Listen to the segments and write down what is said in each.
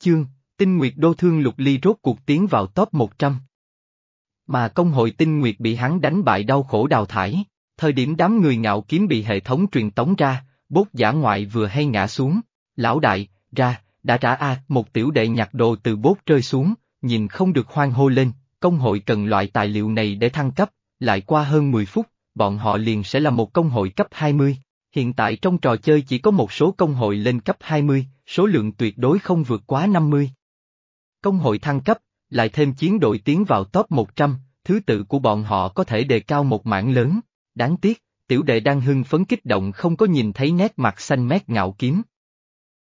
chương, tinh nguyệt đô thương lục ly rốt cuộc tiến vào top 100. Mà công hội tinh nguyệt bị hắn đánh bại đau khổ đào thải, thời điểm đám người ngạo kiếm bị hệ thống truyền tống ra, bốt giả ngoại vừa hay ngã xuống, lão đại, ra, đã trả a một tiểu đệ nhặt đồ từ bốt rơi xuống, nhìn không được hoang hô lên, công hội cần loại tài liệu này để thăng cấp, lại qua hơn 10 phút, bọn họ liền sẽ là một công hội cấp 20. Hiện tại trong trò chơi chỉ có một số công hội lên cấp 20, số lượng tuyệt đối không vượt quá 50. Công hội thăng cấp, lại thêm chiến đội tiến vào top 100, thứ tự của bọn họ có thể đề cao một mảng lớn. Đáng tiếc, tiểu đệ đang hưng phấn kích động không có nhìn thấy nét mặt xanh mét ngạo kiếm.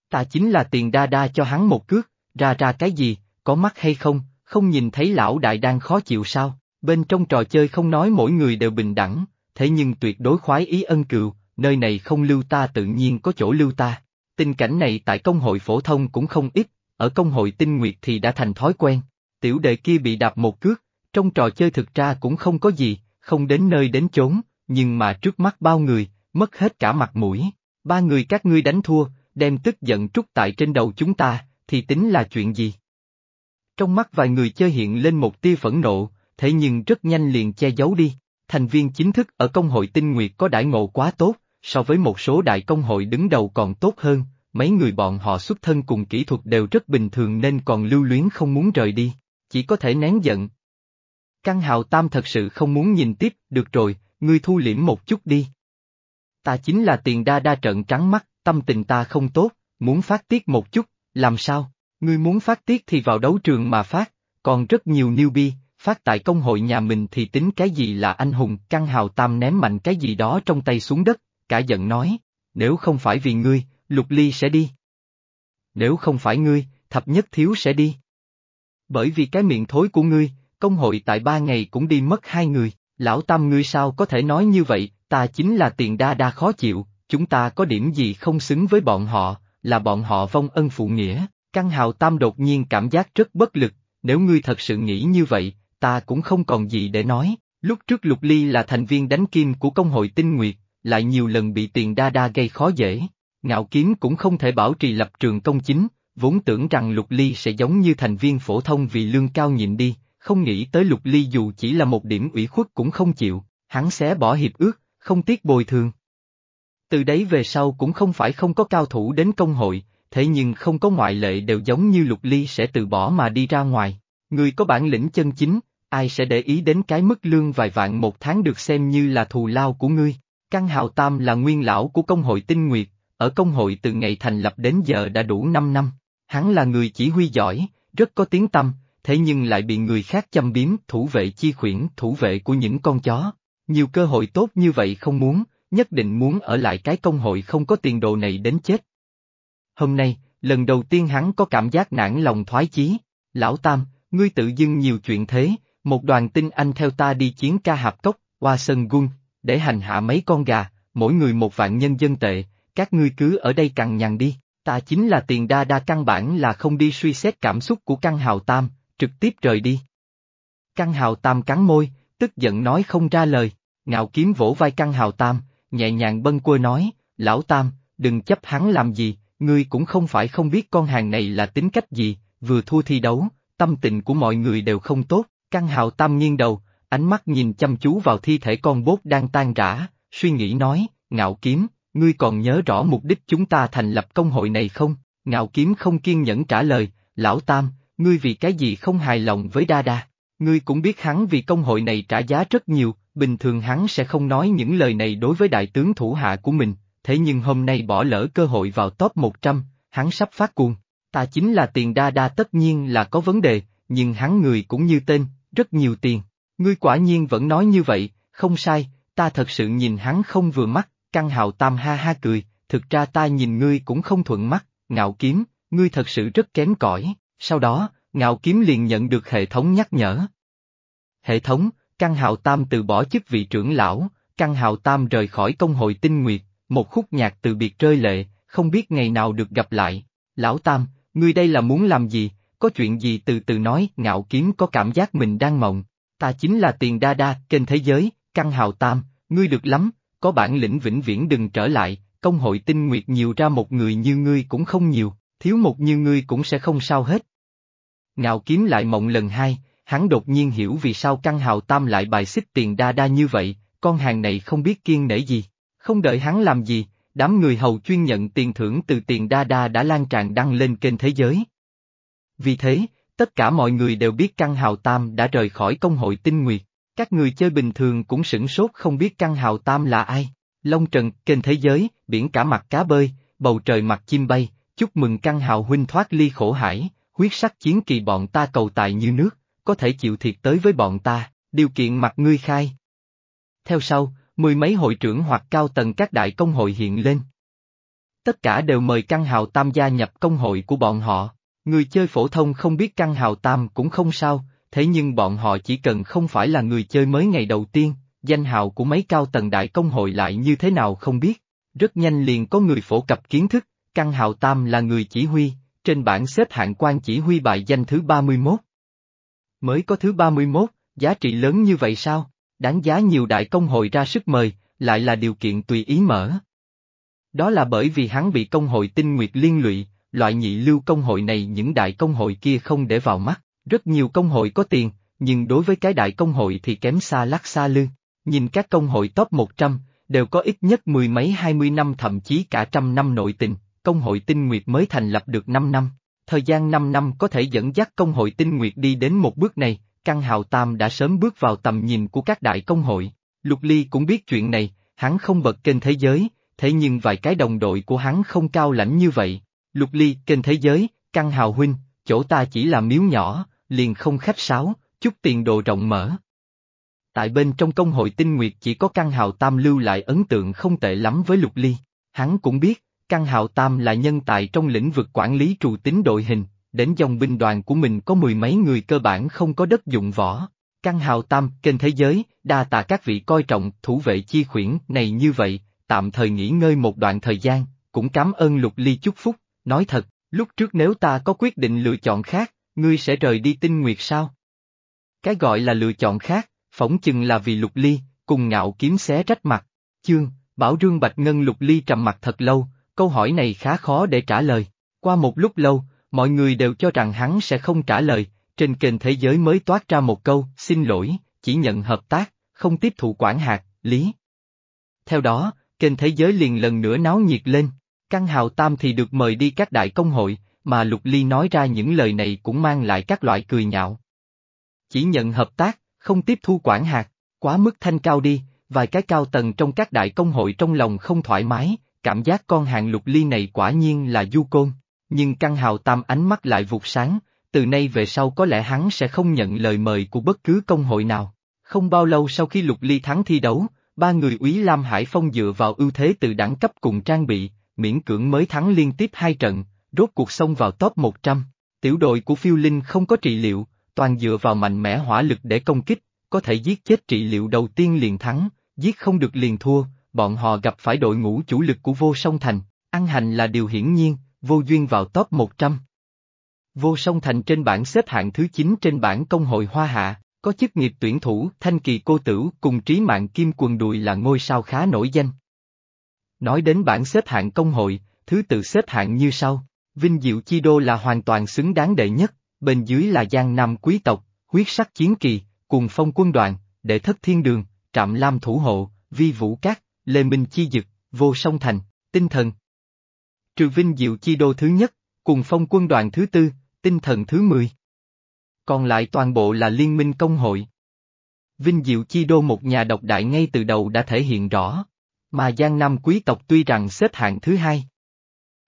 Ta chính là tiền đa đa cho hắn một cước, ra ra cái gì, có mắt hay không, không nhìn thấy lão đại đang khó chịu sao, bên trong trò chơi không nói mỗi người đều bình đẳng, thế nhưng tuyệt đối khoái ý ân cừu, nơi này không lưu ta tự nhiên có chỗ lưu ta. Tình cảnh này tại công hội phổ thông cũng không ít, ở công hội tinh nguyệt thì đã thành thói quen. Tiểu đệ kia bị đạp một cước, trong trò chơi thực ra cũng không có gì, không đến nơi đến chốn, nhưng mà trước mắt bao người, mất hết cả mặt mũi. Ba người các ngươi đánh thua, đem tức giận trút tại trên đầu chúng ta, thì tính là chuyện gì? Trong mắt vài người chơi hiện lên một tia phẫn nộ, thế nhưng rất nhanh liền che giấu đi. Thành viên chính thức ở công hội tinh nguyệt có đại ngộ quá tốt, so với một số đại công hội đứng đầu còn tốt hơn, mấy người bọn họ xuất thân cùng kỹ thuật đều rất bình thường nên còn lưu luyến không muốn rời đi, chỉ có thể nén giận. Căn hào tam thật sự không muốn nhìn tiếp, được rồi, ngươi thu liễm một chút đi. Ta chính là tiền đa đa trận trắng mắt, tâm tình ta không tốt, muốn phát tiết một chút, làm sao, ngươi muốn phát tiết thì vào đấu trường mà phát, còn rất nhiều newbie, phát tại công hội nhà mình thì tính cái gì là anh hùng, căn hào tam ném mạnh cái gì đó trong tay xuống đất, cả giận nói, nếu không phải vì ngươi, lục ly sẽ đi. Nếu không phải ngươi, thập nhất thiếu sẽ đi. Bởi vì cái miệng thối của ngươi, công hội tại ba ngày cũng đi mất hai người, lão tam ngươi sao có thể nói như vậy, ta chính là tiền đa đa khó chịu, chúng ta có điểm gì không xứng với bọn họ, là bọn họ vong ân phụ nghĩa, căn hào tam đột nhiên cảm giác rất bất lực, nếu ngươi thật sự nghĩ như vậy, ta cũng không còn gì để nói, lúc trước Lục Ly là thành viên đánh kim của công hội tinh nguyệt, lại nhiều lần bị tiền đa đa gây khó dễ, ngạo kiếm cũng không thể bảo trì lập trường công chính, vốn tưởng rằng Lục Ly sẽ giống như thành viên phổ thông vì lương cao nhịn đi, không nghĩ tới Lục Ly dù chỉ là một điểm ủy khuất cũng không chịu, hắn xé bỏ hiệp ước, không tiếc bồi thường. Từ đấy về sau cũng không phải không có cao thủ đến công hội, thế nhưng không có ngoại lệ đều giống như Lục Ly sẽ từ bỏ mà đi ra ngoài. Người có bản lĩnh chân chính, ai sẽ để ý đến cái mức lương vài vạn một tháng được xem như là thù lao của ngươi. Căn Hào Tam là nguyên lão của công hội tinh nguyệt, ở công hội từ ngày thành lập đến giờ đã đủ 5 năm. Hắn là người chỉ huy giỏi, rất có tiếng tâm, thế nhưng lại bị người khác châm biếm thủ vệ chi khuyển thủ vệ của những con chó. Nhiều cơ hội tốt như vậy không muốn, nhất định muốn ở lại cái công hội không có tiền đồ này đến chết. Hôm nay, lần đầu tiên hắn có cảm giác nản lòng thoái chí. Lão Tam, ngươi tự dưng nhiều chuyện thế, một đoàn tinh anh theo ta đi chiến ca hạp cốc, qua sân gung để hành hạ mấy con gà, mỗi người một vạn nhân dân tệ, các ngươi cứ ở đây cằn nhằn đi, ta chính là tiền đa đa căn bản là không đi suy xét cảm xúc của căn hào tam, trực tiếp rời đi. Căn hào tam cắn môi, tức giận nói không ra lời, ngạo kiếm vỗ vai căn hào tam, nhẹ nhàng bâng quơ nói, lão tam, đừng chấp hắn làm gì, ngươi cũng không phải không biết con hàng này là tính cách gì, vừa thua thi đấu, tâm tình của mọi người đều không tốt, căn hào tam nghiêng đầu, ánh mắt nhìn chăm chú vào thi thể con bốt đang tan rã, suy nghĩ nói, ngạo kiếm, ngươi còn nhớ rõ mục đích chúng ta thành lập công hội này không? Ngạo kiếm không kiên nhẫn trả lời, lão tam, ngươi vì cái gì không hài lòng với đa đa? Ngươi cũng biết hắn vì công hội này trả giá rất nhiều, bình thường hắn sẽ không nói những lời này đối với đại tướng thủ hạ của mình, thế nhưng hôm nay bỏ lỡ cơ hội vào top 100, hắn sắp phát cuồng. Ta chính là tiền đa đa tất nhiên là có vấn đề, nhưng hắn người cũng như tên, rất nhiều tiền. Ngươi quả nhiên vẫn nói như vậy, không sai, ta thật sự nhìn hắn không vừa mắt, căn hào tam ha ha cười, thực ra ta nhìn ngươi cũng không thuận mắt, ngạo kiếm, ngươi thật sự rất kém cỏi. sau đó, ngạo kiếm liền nhận được hệ thống nhắc nhở. Hệ thống, căn hào tam từ bỏ chức vị trưởng lão, căn hào tam rời khỏi công hội tinh nguyệt, một khúc nhạc từ biệt rơi lệ, không biết ngày nào được gặp lại. Lão tam, ngươi đây là muốn làm gì, có chuyện gì từ từ nói, ngạo kiếm có cảm giác mình đang mộng. Ta chính là tiền đa đa, kênh thế giới, căn hào tam, ngươi được lắm, có bản lĩnh vĩnh viễn đừng trở lại, công hội tinh nguyệt nhiều ra một người như ngươi cũng không nhiều, thiếu một như ngươi cũng sẽ không sao hết. Ngạo kiếm lại mộng lần hai, hắn đột nhiên hiểu vì sao căn hào tam lại bài xích tiền đa đa như vậy, con hàng này không biết kiên nể gì, không đợi hắn làm gì, đám người hầu chuyên nhận tiền thưởng từ tiền đa đa đã lan tràn đăng lên kênh thế giới. Vì thế, tất cả mọi người đều biết căn hào tam đã rời khỏi công hội tinh nguyệt, các người chơi bình thường cũng sửng sốt không biết căn hào tam là ai. Long Trần, kênh thế giới, biển cả mặt cá bơi, bầu trời mặt chim bay, chúc mừng căn hào huynh thoát ly khổ hải, huyết sắc chiến kỳ bọn ta cầu tài như nước, có thể chịu thiệt tới với bọn ta, điều kiện mặt ngươi khai. Theo sau, mười mấy hội trưởng hoặc cao tầng các đại công hội hiện lên. Tất cả đều mời căn hào tam gia nhập công hội của bọn họ, người chơi phổ thông không biết căn hào tam cũng không sao, thế nhưng bọn họ chỉ cần không phải là người chơi mới ngày đầu tiên, danh hào của mấy cao tầng đại công hội lại như thế nào không biết. Rất nhanh liền có người phổ cập kiến thức, căn hào tam là người chỉ huy, trên bảng xếp hạng quan chỉ huy bài danh thứ 31. Mới có thứ 31, giá trị lớn như vậy sao? Đáng giá nhiều đại công hội ra sức mời, lại là điều kiện tùy ý mở. Đó là bởi vì hắn bị công hội tinh nguyệt liên lụy, loại nhị lưu công hội này những đại công hội kia không để vào mắt, rất nhiều công hội có tiền, nhưng đối với cái đại công hội thì kém xa lắc xa lư. Nhìn các công hội top 100, đều có ít nhất mười mấy hai mươi năm thậm chí cả trăm năm nội tình, công hội tinh nguyệt mới thành lập được 5 năm. Thời gian 5 năm có thể dẫn dắt công hội tinh nguyệt đi đến một bước này, Căn Hào Tam đã sớm bước vào tầm nhìn của các đại công hội. Lục Ly cũng biết chuyện này, hắn không bật kênh thế giới, thế nhưng vài cái đồng đội của hắn không cao lãnh như vậy. Lục Ly, kênh thế giới, Căn Hào Huynh, chỗ ta chỉ là miếu nhỏ, liền không khách sáo, chút tiền đồ rộng mở. Tại bên trong công hội tinh nguyệt chỉ có Căn Hào Tam lưu lại ấn tượng không tệ lắm với Lục Ly, hắn cũng biết, Căn Hào Tam là nhân tài trong lĩnh vực quản lý trù tính đội hình, đến dòng binh đoàn của mình có mười mấy người cơ bản không có đất dụng võ. Căn hào tam, kênh thế giới, đa tạ các vị coi trọng, thủ vệ chi khuyển này như vậy, tạm thời nghỉ ngơi một đoạn thời gian, cũng cảm ơn lục ly chúc phúc, nói thật, lúc trước nếu ta có quyết định lựa chọn khác, ngươi sẽ rời đi tinh nguyệt sao? Cái gọi là lựa chọn khác, phỏng chừng là vì lục ly, cùng ngạo kiếm xé rách mặt. Chương, Bảo rương Bạch Ngân lục ly trầm mặt thật lâu, câu hỏi này khá khó để trả lời. Qua một lúc lâu, Mọi người đều cho rằng hắn sẽ không trả lời, trên kênh thế giới mới toát ra một câu, xin lỗi, chỉ nhận hợp tác, không tiếp thụ quản hạt, lý. Theo đó, kênh thế giới liền lần nữa náo nhiệt lên, Căn Hào Tam thì được mời đi các đại công hội, mà Lục Ly nói ra những lời này cũng mang lại các loại cười nhạo. Chỉ nhận hợp tác, không tiếp thu quản hạt, quá mức thanh cao đi, vài cái cao tầng trong các đại công hội trong lòng không thoải mái, cảm giác con hàng Lục Ly này quả nhiên là du côn nhưng căn hào tam ánh mắt lại vụt sáng, từ nay về sau có lẽ hắn sẽ không nhận lời mời của bất cứ công hội nào. Không bao lâu sau khi lục ly thắng thi đấu, ba người úy Lam Hải Phong dựa vào ưu thế từ đẳng cấp cùng trang bị, miễn cưỡng mới thắng liên tiếp hai trận, rốt cuộc xông vào top 100. Tiểu đội của phiêu linh không có trị liệu, toàn dựa vào mạnh mẽ hỏa lực để công kích, có thể giết chết trị liệu đầu tiên liền thắng, giết không được liền thua, bọn họ gặp phải đội ngũ chủ lực của vô song thành, ăn hành là điều hiển nhiên, vô duyên vào top 100. Vô song thành trên bảng xếp hạng thứ 9 trên bảng công hội Hoa Hạ, có chức nghiệp tuyển thủ Thanh Kỳ Cô Tử cùng trí mạng kim quần đùi là ngôi sao khá nổi danh. Nói đến bảng xếp hạng công hội, thứ tự xếp hạng như sau, Vinh Diệu Chi Đô là hoàn toàn xứng đáng đệ nhất, bên dưới là Giang Nam Quý tộc, huyết sắc chiến kỳ, cùng phong quân đoàn, đệ thất thiên đường, trạm lam thủ hộ, vi vũ cát, lê minh chi dực, vô song thành, tinh thần, trừ vinh diệu chi đô thứ nhất, cùng phong quân đoàn thứ tư, tinh thần thứ mười. Còn lại toàn bộ là liên minh công hội. Vinh diệu chi đô một nhà độc đại ngay từ đầu đã thể hiện rõ, mà Giang Nam quý tộc tuy rằng xếp hạng thứ hai.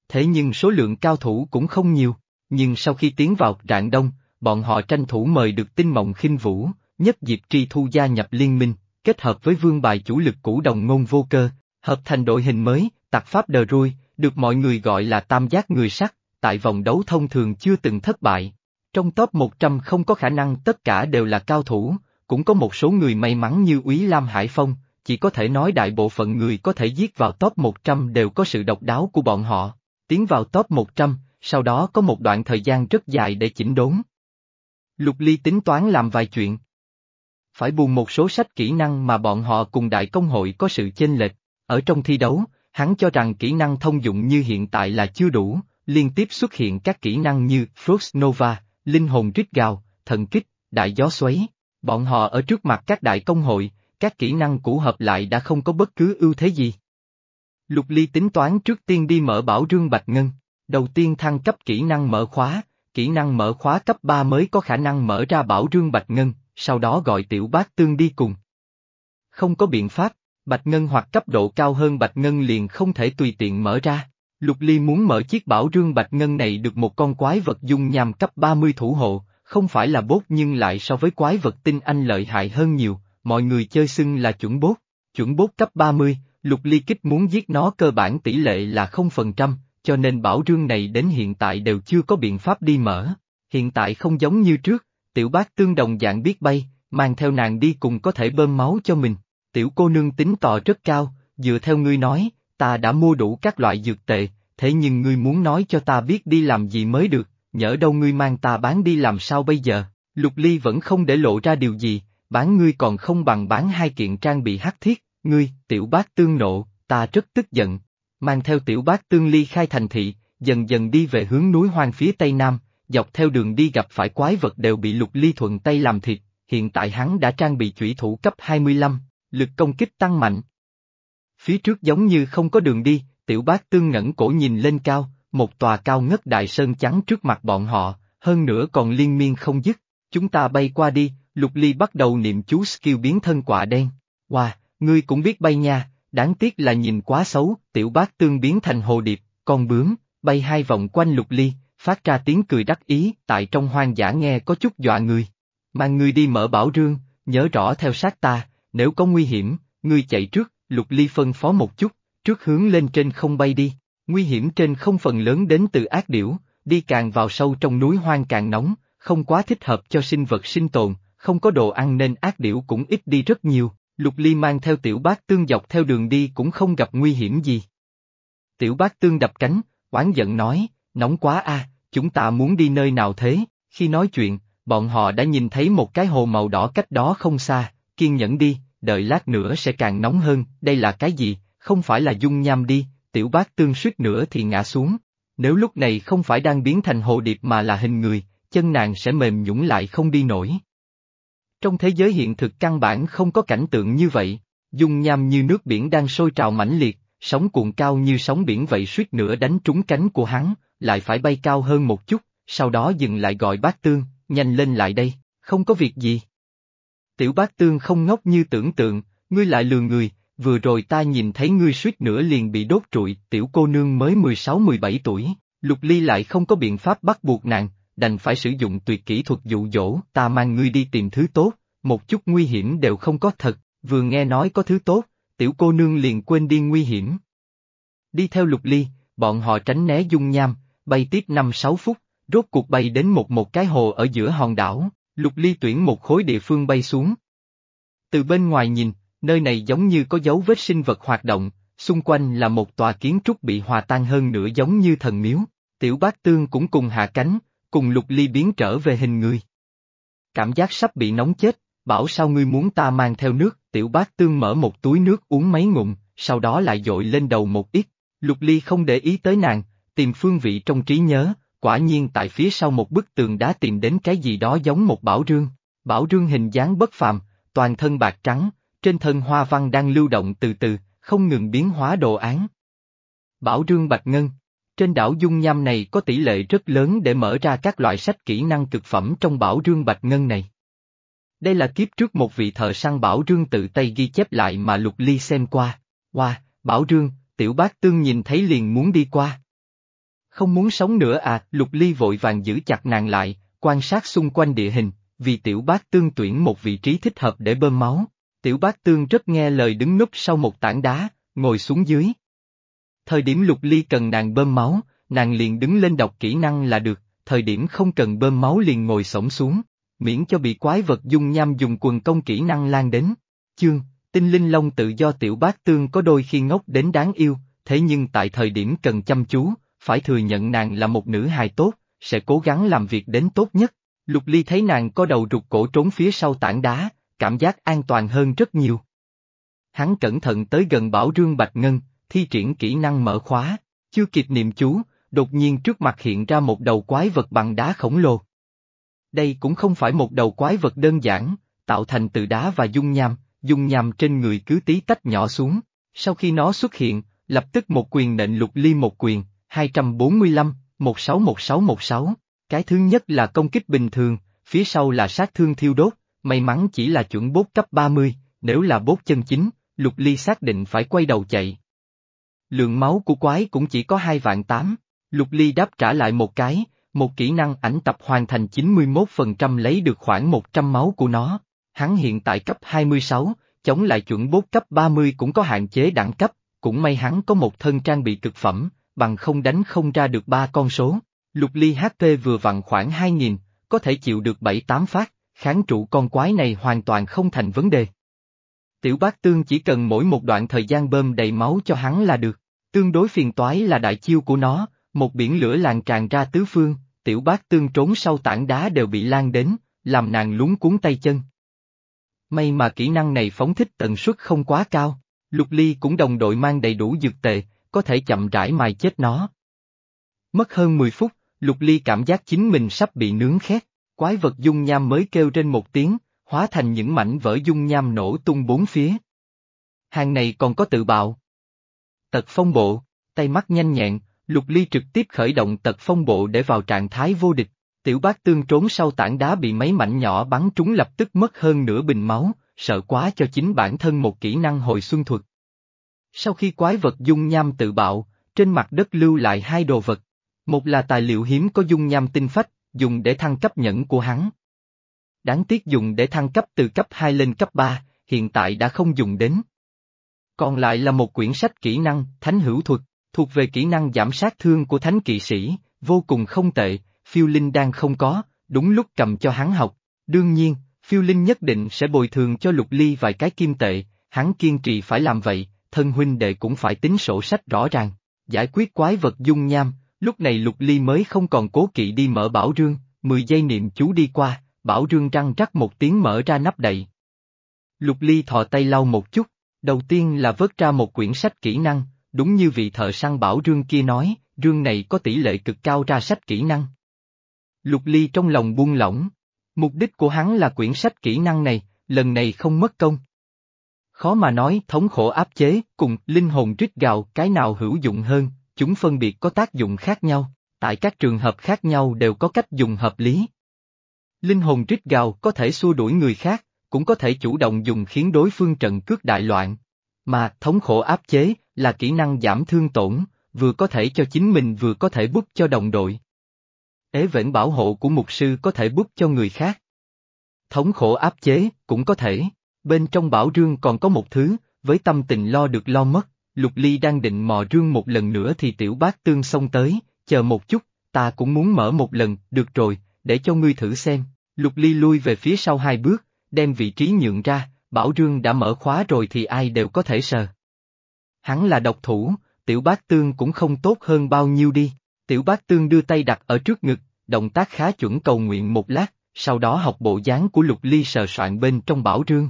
Thế nhưng số lượng cao thủ cũng không nhiều, nhưng sau khi tiến vào rạng đông, bọn họ tranh thủ mời được tinh mộng khinh vũ, nhất diệp tri thu gia nhập liên minh, kết hợp với vương bài chủ lực cũ đồng ngôn vô cơ, hợp thành đội hình mới, tạc pháp đờ ruôi, được mọi người gọi là tam giác người sắt, tại vòng đấu thông thường chưa từng thất bại. Trong top 100 không có khả năng tất cả đều là cao thủ, cũng có một số người may mắn như Úy Lam Hải Phong, chỉ có thể nói đại bộ phận người có thể giết vào top 100 đều có sự độc đáo của bọn họ. Tiến vào top 100, sau đó có một đoạn thời gian rất dài để chỉnh đốn. Lục Ly tính toán làm vài chuyện. Phải buồn một số sách kỹ năng mà bọn họ cùng đại công hội có sự chênh lệch. Ở trong thi đấu, Hắn cho rằng kỹ năng thông dụng như hiện tại là chưa đủ, liên tiếp xuất hiện các kỹ năng như Frost Nova, Linh hồn rít gào, thần kích, đại gió xoáy. Bọn họ ở trước mặt các đại công hội, các kỹ năng cũ hợp lại đã không có bất cứ ưu thế gì. Lục Ly tính toán trước tiên đi mở bảo rương bạch ngân, đầu tiên thăng cấp kỹ năng mở khóa, kỹ năng mở khóa cấp 3 mới có khả năng mở ra bảo rương bạch ngân, sau đó gọi tiểu bác tương đi cùng. Không có biện pháp, bạch ngân hoặc cấp độ cao hơn bạch ngân liền không thể tùy tiện mở ra. Lục Ly muốn mở chiếc bảo rương bạch ngân này được một con quái vật dung nham cấp 30 thủ hộ, không phải là bốt nhưng lại so với quái vật tinh anh lợi hại hơn nhiều, mọi người chơi xưng là chuẩn bốt. Chuẩn bốt cấp 30, Lục Ly Kích muốn giết nó cơ bản tỷ lệ là 0%, cho nên bảo rương này đến hiện tại đều chưa có biện pháp đi mở. Hiện tại không giống như trước, tiểu bác tương đồng dạng biết bay, mang theo nàng đi cùng có thể bơm máu cho mình. Tiểu cô nương tính tò rất cao, dựa theo ngươi nói, ta đã mua đủ các loại dược tệ, thế nhưng ngươi muốn nói cho ta biết đi làm gì mới được, nhỡ đâu ngươi mang ta bán đi làm sao bây giờ, Lục Ly vẫn không để lộ ra điều gì, bán ngươi còn không bằng bán hai kiện trang bị hắc thiết, ngươi, tiểu bác tương nộ, ta rất tức giận. Mang theo tiểu bác tương ly khai thành thị, dần dần đi về hướng núi hoang phía tây nam, dọc theo đường đi gặp phải quái vật đều bị lục ly thuận tay làm thịt, hiện tại hắn đã trang bị chủy thủ cấp 25, lực công kích tăng mạnh. Phía trước giống như không có đường đi, tiểu bác tương ngẩng cổ nhìn lên cao, một tòa cao ngất đại sơn trắng trước mặt bọn họ, hơn nữa còn liên miên không dứt, chúng ta bay qua đi, lục ly bắt đầu niệm chú skill biến thân quả đen. Wow, ngươi cũng biết bay nha, đáng tiếc là nhìn quá xấu, tiểu bác tương biến thành hồ điệp, con bướm, bay hai vòng quanh lục ly, phát ra tiếng cười đắc ý, tại trong hoang dã nghe có chút dọa người. Mang ngươi đi mở bảo rương, nhớ rõ theo sát ta, nếu có nguy hiểm, ngươi chạy trước, lục ly phân phó một chút, trước hướng lên trên không bay đi, nguy hiểm trên không phần lớn đến từ ác điểu, đi càng vào sâu trong núi hoang càng nóng, không quá thích hợp cho sinh vật sinh tồn, không có đồ ăn nên ác điểu cũng ít đi rất nhiều, Lục Ly mang theo tiểu bác tương dọc theo đường đi cũng không gặp nguy hiểm gì. Tiểu bác tương đập cánh, oán giận nói, nóng quá a, chúng ta muốn đi nơi nào thế, khi nói chuyện, bọn họ đã nhìn thấy một cái hồ màu đỏ cách đó không xa, kiên nhẫn đi, đợi lát nữa sẽ càng nóng hơn, đây là cái gì, không phải là dung nham đi, tiểu bác tương suýt nữa thì ngã xuống. Nếu lúc này không phải đang biến thành hồ điệp mà là hình người, chân nàng sẽ mềm nhũng lại không đi nổi. Trong thế giới hiện thực căn bản không có cảnh tượng như vậy, dung nham như nước biển đang sôi trào mãnh liệt, sóng cuộn cao như sóng biển vậy suýt nữa đánh trúng cánh của hắn, lại phải bay cao hơn một chút, sau đó dừng lại gọi bác tương, nhanh lên lại đây, không có việc gì. Tiểu bác tương không ngốc như tưởng tượng, ngươi lại lừa người, vừa rồi ta nhìn thấy ngươi suýt nữa liền bị đốt trụi, tiểu cô nương mới 16-17 tuổi, lục ly lại không có biện pháp bắt buộc nàng, đành phải sử dụng tuyệt kỹ thuật dụ dỗ, ta mang ngươi đi tìm thứ tốt, một chút nguy hiểm đều không có thật, vừa nghe nói có thứ tốt, tiểu cô nương liền quên đi nguy hiểm. Đi theo lục ly, bọn họ tránh né dung nham, bay tiếp 5-6 phút, rốt cuộc bay đến một một cái hồ ở giữa hòn đảo, lục ly tuyển một khối địa phương bay xuống. Từ bên ngoài nhìn, nơi này giống như có dấu vết sinh vật hoạt động, xung quanh là một tòa kiến trúc bị hòa tan hơn nữa giống như thần miếu, tiểu bác tương cũng cùng hạ cánh, cùng lục ly biến trở về hình người. Cảm giác sắp bị nóng chết, bảo sao ngươi muốn ta mang theo nước, tiểu bác tương mở một túi nước uống mấy ngụm, sau đó lại dội lên đầu một ít, lục ly không để ý tới nàng, tìm phương vị trong trí nhớ, quả nhiên tại phía sau một bức tường đá tìm đến cái gì đó giống một bảo rương, bảo rương hình dáng bất phàm, toàn thân bạc trắng, trên thân hoa văn đang lưu động từ từ, không ngừng biến hóa đồ án. Bảo rương bạch ngân, trên đảo dung nham này có tỷ lệ rất lớn để mở ra các loại sách kỹ năng cực phẩm trong bảo rương bạch ngân này. Đây là kiếp trước một vị thợ săn bảo rương tự tay ghi chép lại mà Lục Ly xem qua. Wow, bảo rương, tiểu bác tương nhìn thấy liền muốn đi qua. Không muốn sống nữa à, Lục Ly vội vàng giữ chặt nàng lại, quan sát xung quanh địa hình, vì tiểu bác tương tuyển một vị trí thích hợp để bơm máu. Tiểu bác tương rất nghe lời đứng núp sau một tảng đá, ngồi xuống dưới. Thời điểm lục ly cần nàng bơm máu, nàng liền đứng lên đọc kỹ năng là được, thời điểm không cần bơm máu liền ngồi sổng xuống, miễn cho bị quái vật dung nham dùng quần công kỹ năng lan đến. Chương, tinh linh long tự do tiểu bác tương có đôi khi ngốc đến đáng yêu, thế nhưng tại thời điểm cần chăm chú, phải thừa nhận nàng là một nữ hài tốt, sẽ cố gắng làm việc đến tốt nhất. Lục Ly thấy nàng có đầu rụt cổ trốn phía sau tảng đá, cảm giác an toàn hơn rất nhiều. Hắn cẩn thận tới gần bảo rương bạch ngân, thi triển kỹ năng mở khóa, chưa kịp niệm chú, đột nhiên trước mặt hiện ra một đầu quái vật bằng đá khổng lồ. Đây cũng không phải một đầu quái vật đơn giản, tạo thành từ đá và dung nham, dung nham trên người cứ tí tách nhỏ xuống, sau khi nó xuất hiện, lập tức một quyền nện lục ly một quyền, 245, 161616, cái thứ nhất là công kích bình thường, phía sau là sát thương thiêu đốt, may mắn chỉ là chuẩn bốt cấp 30, nếu là bốt chân chính, lục ly xác định phải quay đầu chạy. Lượng máu của quái cũng chỉ có 2 vạn 8, lục ly đáp trả lại một cái, một kỹ năng ảnh tập hoàn thành 91% lấy được khoảng 100 máu của nó. Hắn hiện tại cấp 26, chống lại chuẩn bốt cấp 30 cũng có hạn chế đẳng cấp, cũng may hắn có một thân trang bị cực phẩm, bằng không đánh không ra được ba con số. Lục ly HP vừa vặn khoảng 2.000, có thể chịu được 7-8 phát, kháng trụ con quái này hoàn toàn không thành vấn đề. Tiểu bác tương chỉ cần mỗi một đoạn thời gian bơm đầy máu cho hắn là được, tương đối phiền toái là đại chiêu của nó, một biển lửa làng tràn ra tứ phương, tiểu bác tương trốn sau tảng đá đều bị lan đến, làm nàng lúng cuốn tay chân. May mà kỹ năng này phóng thích tần suất không quá cao, Lục Ly cũng đồng đội mang đầy đủ dược tệ, có thể chậm rãi mài chết nó. Mất hơn 10 phút, Lục Ly cảm giác chính mình sắp bị nướng khét, quái vật dung nham mới kêu trên một tiếng, hóa thành những mảnh vỡ dung nham nổ tung bốn phía. Hàng này còn có tự bạo. Tật phong bộ, tay mắt nhanh nhẹn, Lục Ly trực tiếp khởi động tật phong bộ để vào trạng thái vô địch. Tiểu bác tương trốn sau tảng đá bị mấy mảnh nhỏ bắn trúng lập tức mất hơn nửa bình máu, sợ quá cho chính bản thân một kỹ năng hồi xuân thuật. Sau khi quái vật dung nham tự bạo, trên mặt đất lưu lại hai đồ vật. Một là tài liệu hiếm có dung nham tinh phách, dùng để thăng cấp nhẫn của hắn. Đáng tiếc dùng để thăng cấp từ cấp 2 lên cấp 3, hiện tại đã không dùng đến. Còn lại là một quyển sách kỹ năng, Thánh Hữu Thuật, thuộc về kỹ năng giảm sát thương của Thánh Kỵ Sĩ, vô cùng không tệ, phiêu linh đang không có, đúng lúc cầm cho hắn học. Đương nhiên, phiêu linh nhất định sẽ bồi thường cho lục ly vài cái kim tệ, hắn kiên trì phải làm vậy, thân huynh đệ cũng phải tính sổ sách rõ ràng. Giải quyết quái vật dung nham, lúc này lục ly mới không còn cố kỵ đi mở bảo rương, 10 giây niệm chú đi qua, bảo rương răng rắc một tiếng mở ra nắp đậy. Lục ly thò tay lau một chút, đầu tiên là vớt ra một quyển sách kỹ năng, đúng như vị thợ săn bảo rương kia nói, rương này có tỷ lệ cực cao ra sách kỹ năng. Lục ly trong lòng buông lỏng. Mục đích của hắn là quyển sách kỹ năng này, lần này không mất công. Khó mà nói thống khổ áp chế cùng linh hồn rít gào cái nào hữu dụng hơn, chúng phân biệt có tác dụng khác nhau, tại các trường hợp khác nhau đều có cách dùng hợp lý. Linh hồn rít gào có thể xua đuổi người khác, cũng có thể chủ động dùng khiến đối phương trận cước đại loạn. Mà thống khổ áp chế là kỹ năng giảm thương tổn, vừa có thể cho chính mình vừa có thể bút cho đồng đội. Ế vễn bảo hộ của mục sư có thể bút cho người khác. Thống khổ áp chế, cũng có thể. Bên trong bảo rương còn có một thứ, với tâm tình lo được lo mất, Lục Ly đang định mò rương một lần nữa thì tiểu bác tương xông tới, chờ một chút, ta cũng muốn mở một lần, được rồi, để cho ngươi thử xem. Lục Ly lui về phía sau hai bước, đem vị trí nhượng ra, bảo rương đã mở khóa rồi thì ai đều có thể sờ. Hắn là độc thủ, tiểu bác tương cũng không tốt hơn bao nhiêu đi. Tiểu bác tương đưa tay đặt ở trước ngực, động tác khá chuẩn cầu nguyện một lát, sau đó học bộ dáng của lục ly sờ soạn bên trong bảo rương.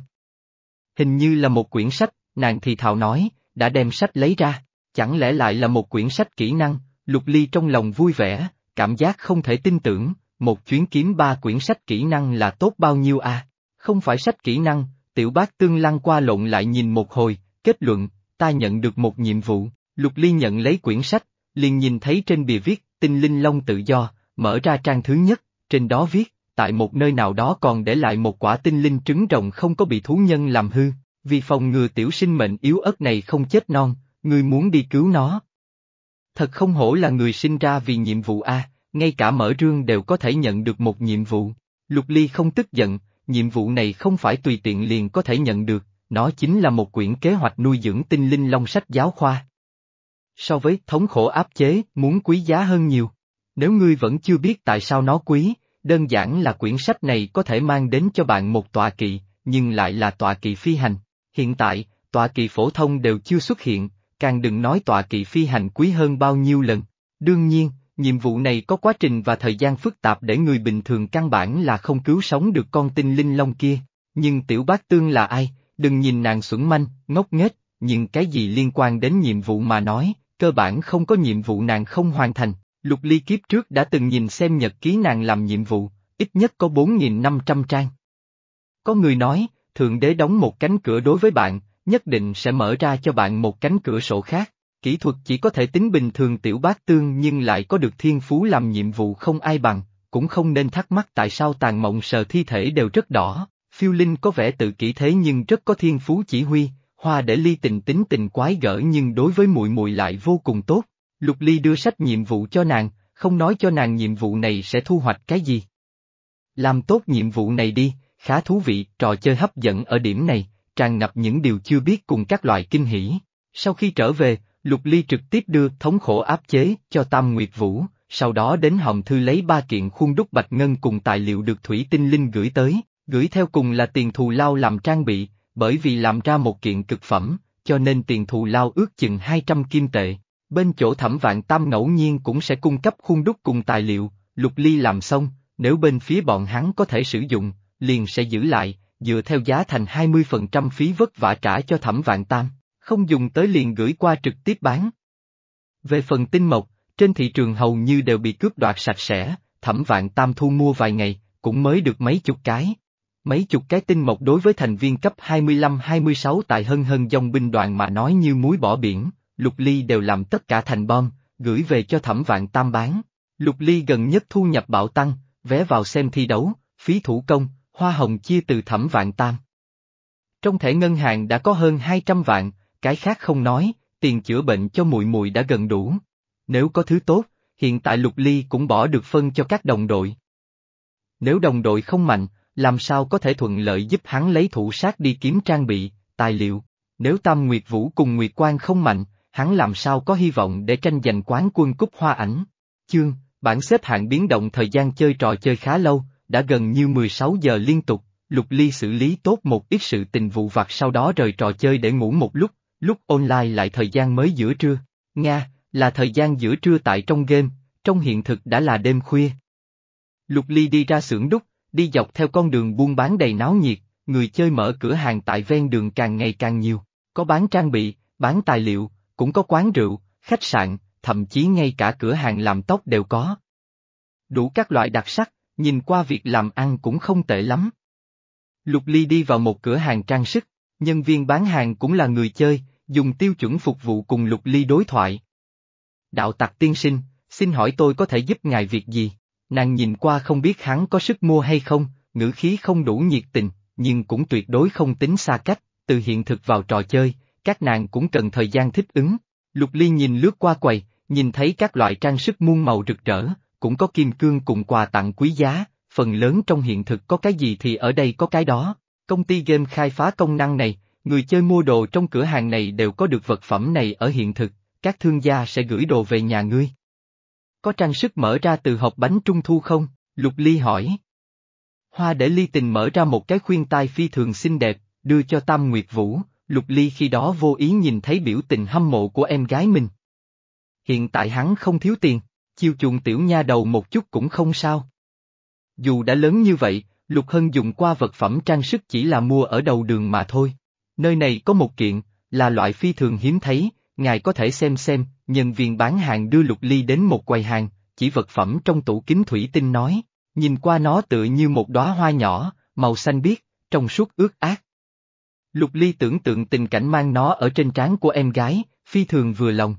Hình như là một quyển sách, nàng thì thào nói, đã đem sách lấy ra, chẳng lẽ lại là một quyển sách kỹ năng, lục ly trong lòng vui vẻ, cảm giác không thể tin tưởng, một chuyến kiếm ba quyển sách kỹ năng là tốt bao nhiêu à, không phải sách kỹ năng, tiểu bác tương lăng qua lộn lại nhìn một hồi, kết luận, ta nhận được một nhiệm vụ, lục ly nhận lấy quyển sách, liền nhìn thấy trên bìa viết, tinh linh long tự do, mở ra trang thứ nhất, trên đó viết, tại một nơi nào đó còn để lại một quả tinh linh trứng rồng không có bị thú nhân làm hư, vì phòng ngừa tiểu sinh mệnh yếu ớt này không chết non, ngươi muốn đi cứu nó. Thật không hổ là người sinh ra vì nhiệm vụ A, ngay cả mở rương đều có thể nhận được một nhiệm vụ. Lục Ly không tức giận, nhiệm vụ này không phải tùy tiện liền có thể nhận được, nó chính là một quyển kế hoạch nuôi dưỡng tinh linh long sách giáo khoa. So với thống khổ áp chế, muốn quý giá hơn nhiều. Nếu ngươi vẫn chưa biết tại sao nó quý, đơn giản là quyển sách này có thể mang đến cho bạn một tọa kỵ, nhưng lại là tọa kỵ phi hành. Hiện tại, tọa kỵ phổ thông đều chưa xuất hiện, càng đừng nói tọa kỵ phi hành quý hơn bao nhiêu lần. Đương nhiên, nhiệm vụ này có quá trình và thời gian phức tạp để người bình thường căn bản là không cứu sống được con tinh linh long kia. Nhưng tiểu bác tương là ai, đừng nhìn nàng xuẩn manh, ngốc nghếch, nhưng cái gì liên quan đến nhiệm vụ mà nói, cơ bản không có nhiệm vụ nàng không hoàn thành. Lục Ly kiếp trước đã từng nhìn xem nhật ký nàng làm nhiệm vụ, ít nhất có 4.500 trang. Có người nói, Thượng Đế đóng một cánh cửa đối với bạn, nhất định sẽ mở ra cho bạn một cánh cửa sổ khác. Kỹ thuật chỉ có thể tính bình thường tiểu bát tương nhưng lại có được thiên phú làm nhiệm vụ không ai bằng, cũng không nên thắc mắc tại sao tàn mộng sờ thi thể đều rất đỏ. Phiêu Linh có vẻ tự kỷ thế nhưng rất có thiên phú chỉ huy, hoa để ly tình tính tình quái gở nhưng đối với muội muội lại vô cùng tốt. Lục Ly đưa sách nhiệm vụ cho nàng, không nói cho nàng nhiệm vụ này sẽ thu hoạch cái gì. Làm tốt nhiệm vụ này đi, khá thú vị, trò chơi hấp dẫn ở điểm này, tràn ngập những điều chưa biết cùng các loại kinh hỉ. Sau khi trở về, Lục Ly trực tiếp đưa thống khổ áp chế cho Tam Nguyệt Vũ, sau đó đến Hồng thư lấy ba kiện khuôn đúc bạch ngân cùng tài liệu được Thủy Tinh Linh gửi tới, gửi theo cùng là tiền thù lao làm trang bị, bởi vì làm ra một kiện cực phẩm, cho nên tiền thù lao ước chừng 200 kim tệ. Bên chỗ thẩm vạn tam ngẫu nhiên cũng sẽ cung cấp khuôn đúc cùng tài liệu, Lục Ly làm xong, nếu bên phía bọn hắn có thể sử dụng, liền sẽ giữ lại, dựa theo giá thành 20% phí vất vả trả cho thẩm vạn tam, không dùng tới liền gửi qua trực tiếp bán. Về phần tinh mộc, trên thị trường hầu như đều bị cướp đoạt sạch sẽ, thẩm vạn tam thu mua vài ngày, cũng mới được mấy chục cái. Mấy chục cái tinh mộc đối với thành viên cấp 25-26 tại hân hân dòng binh đoàn mà nói như muối bỏ biển, Lục Ly đều làm tất cả thành bom, gửi về cho thẩm vạn tam bán. Lục Ly gần nhất thu nhập bạo tăng, vé vào xem thi đấu, phí thủ công, hoa hồng chia từ thẩm vạn tam. Trong thẻ ngân hàng đã có hơn 200 vạn, cái khác không nói, tiền chữa bệnh cho muội muội đã gần đủ. Nếu có thứ tốt, hiện tại Lục Ly cũng bỏ được phân cho các đồng đội. Nếu đồng đội không mạnh, làm sao có thể thuận lợi giúp hắn lấy thủ sát đi kiếm trang bị, tài liệu. Nếu Tam Nguyệt Vũ cùng Nguyệt Quang không mạnh, hắn làm sao có hy vọng để tranh giành quán quân cúp hoa ảnh. Chương, bản xếp hạng biến động thời gian chơi trò chơi khá lâu, đã gần như 16 giờ liên tục, Lục Ly xử lý tốt một ít sự tình vụ vặt sau đó rời trò chơi để ngủ một lúc, lúc online lại thời gian mới giữa trưa. Nga, là thời gian giữa trưa tại trong game, trong hiện thực đã là đêm khuya. Lục Ly đi ra xưởng đúc, đi dọc theo con đường buôn bán đầy náo nhiệt, người chơi mở cửa hàng tại ven đường càng ngày càng nhiều, có bán trang bị, bán tài liệu, cũng có quán rượu, khách sạn, thậm chí ngay cả cửa hàng làm tóc đều có. Đủ các loại đặc sắc, nhìn qua việc làm ăn cũng không tệ lắm. Lục Ly đi vào một cửa hàng trang sức, nhân viên bán hàng cũng là người chơi, dùng tiêu chuẩn phục vụ cùng Lục Ly đối thoại. Đạo tặc tiên sinh, xin hỏi tôi có thể giúp ngài việc gì? Nàng nhìn qua không biết hắn có sức mua hay không, ngữ khí không đủ nhiệt tình, nhưng cũng tuyệt đối không tính xa cách, từ hiện thực vào trò chơi, các nàng cũng cần thời gian thích ứng. Lục Ly nhìn lướt qua quầy, nhìn thấy các loại trang sức muôn màu rực rỡ, cũng có kim cương cùng quà tặng quý giá, phần lớn trong hiện thực có cái gì thì ở đây có cái đó. Công ty game khai phá công năng này, người chơi mua đồ trong cửa hàng này đều có được vật phẩm này ở hiện thực, các thương gia sẽ gửi đồ về nhà ngươi. Có trang sức mở ra từ hộp bánh trung thu không? Lục Ly hỏi. Hoa để ly tình mở ra một cái khuyên tai phi thường xinh đẹp, đưa cho Tam Nguyệt Vũ, Lục Ly khi đó vô ý nhìn thấy biểu tình hâm mộ của em gái mình. Hiện tại hắn không thiếu tiền, chiêu chuộng tiểu nha đầu một chút cũng không sao. Dù đã lớn như vậy, Lục Hân dùng qua vật phẩm trang sức chỉ là mua ở đầu đường mà thôi. Nơi này có một kiện, là loại phi thường hiếm thấy, ngài có thể xem xem, nhân viên bán hàng đưa Lục Ly đến một quầy hàng, chỉ vật phẩm trong tủ kính thủy tinh nói, nhìn qua nó tựa như một đóa hoa nhỏ, màu xanh biếc, trong suốt ướt át. Lục Ly tưởng tượng tình cảnh mang nó ở trên trán của em gái, phi thường vừa lòng.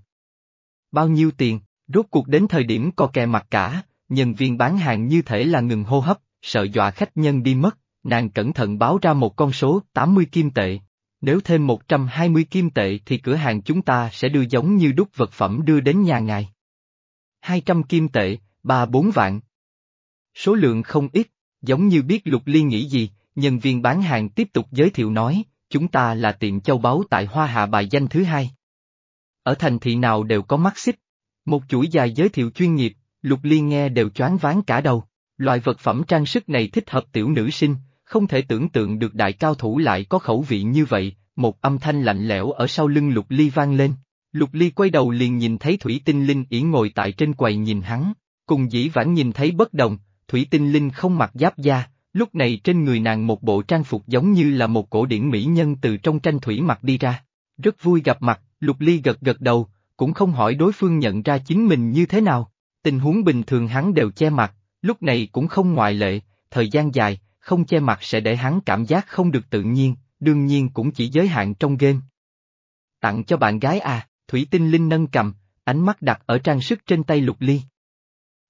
Bao nhiêu tiền, rốt cuộc đến thời điểm co kè mặt cả, nhân viên bán hàng như thể là ngừng hô hấp, sợ dọa khách nhân đi mất, nàng cẩn thận báo ra một con số 80 kim tệ. Nếu thêm 120 kim tệ thì cửa hàng chúng ta sẽ đưa giống như đúc vật phẩm đưa đến nhà ngài. 200 kim tệ, 3-4 vạn. Số lượng không ít, giống như biết Lục Ly nghĩ gì, nhân viên bán hàng tiếp tục giới thiệu nói, chúng ta là tiệm châu báu tại Hoa Hạ bài danh thứ hai. Ở thành thị nào đều có mắt xích. Một chuỗi dài giới thiệu chuyên nghiệp, Lục Liên nghe đều choáng váng cả đầu. Loại vật phẩm trang sức này thích hợp tiểu nữ sinh, không thể tưởng tượng được đại cao thủ lại có khẩu vị như vậy, một âm thanh lạnh lẽo ở sau lưng Lục Ly vang lên. Lục Ly quay đầu liền nhìn thấy Thủy Tinh Linh ỉ ngồi tại trên quầy nhìn hắn, cùng dĩ vãng nhìn thấy bất đồng, Thủy Tinh Linh không mặc giáp da, lúc này trên người nàng một bộ trang phục giống như là một cổ điển mỹ nhân từ trong tranh thủy mặc đi ra. Rất vui gặp mặt, Lục Ly gật gật đầu, cũng không hỏi đối phương nhận ra chính mình như thế nào. Tình huống bình thường hắn đều che mặt, lúc này cũng không ngoại lệ, thời gian dài, không che mặt sẽ để hắn cảm giác không được tự nhiên, đương nhiên cũng chỉ giới hạn trong game. Tặng cho bạn gái à, Thủy Tinh Linh nâng cầm, ánh mắt đặt ở trang sức trên tay Lục Ly.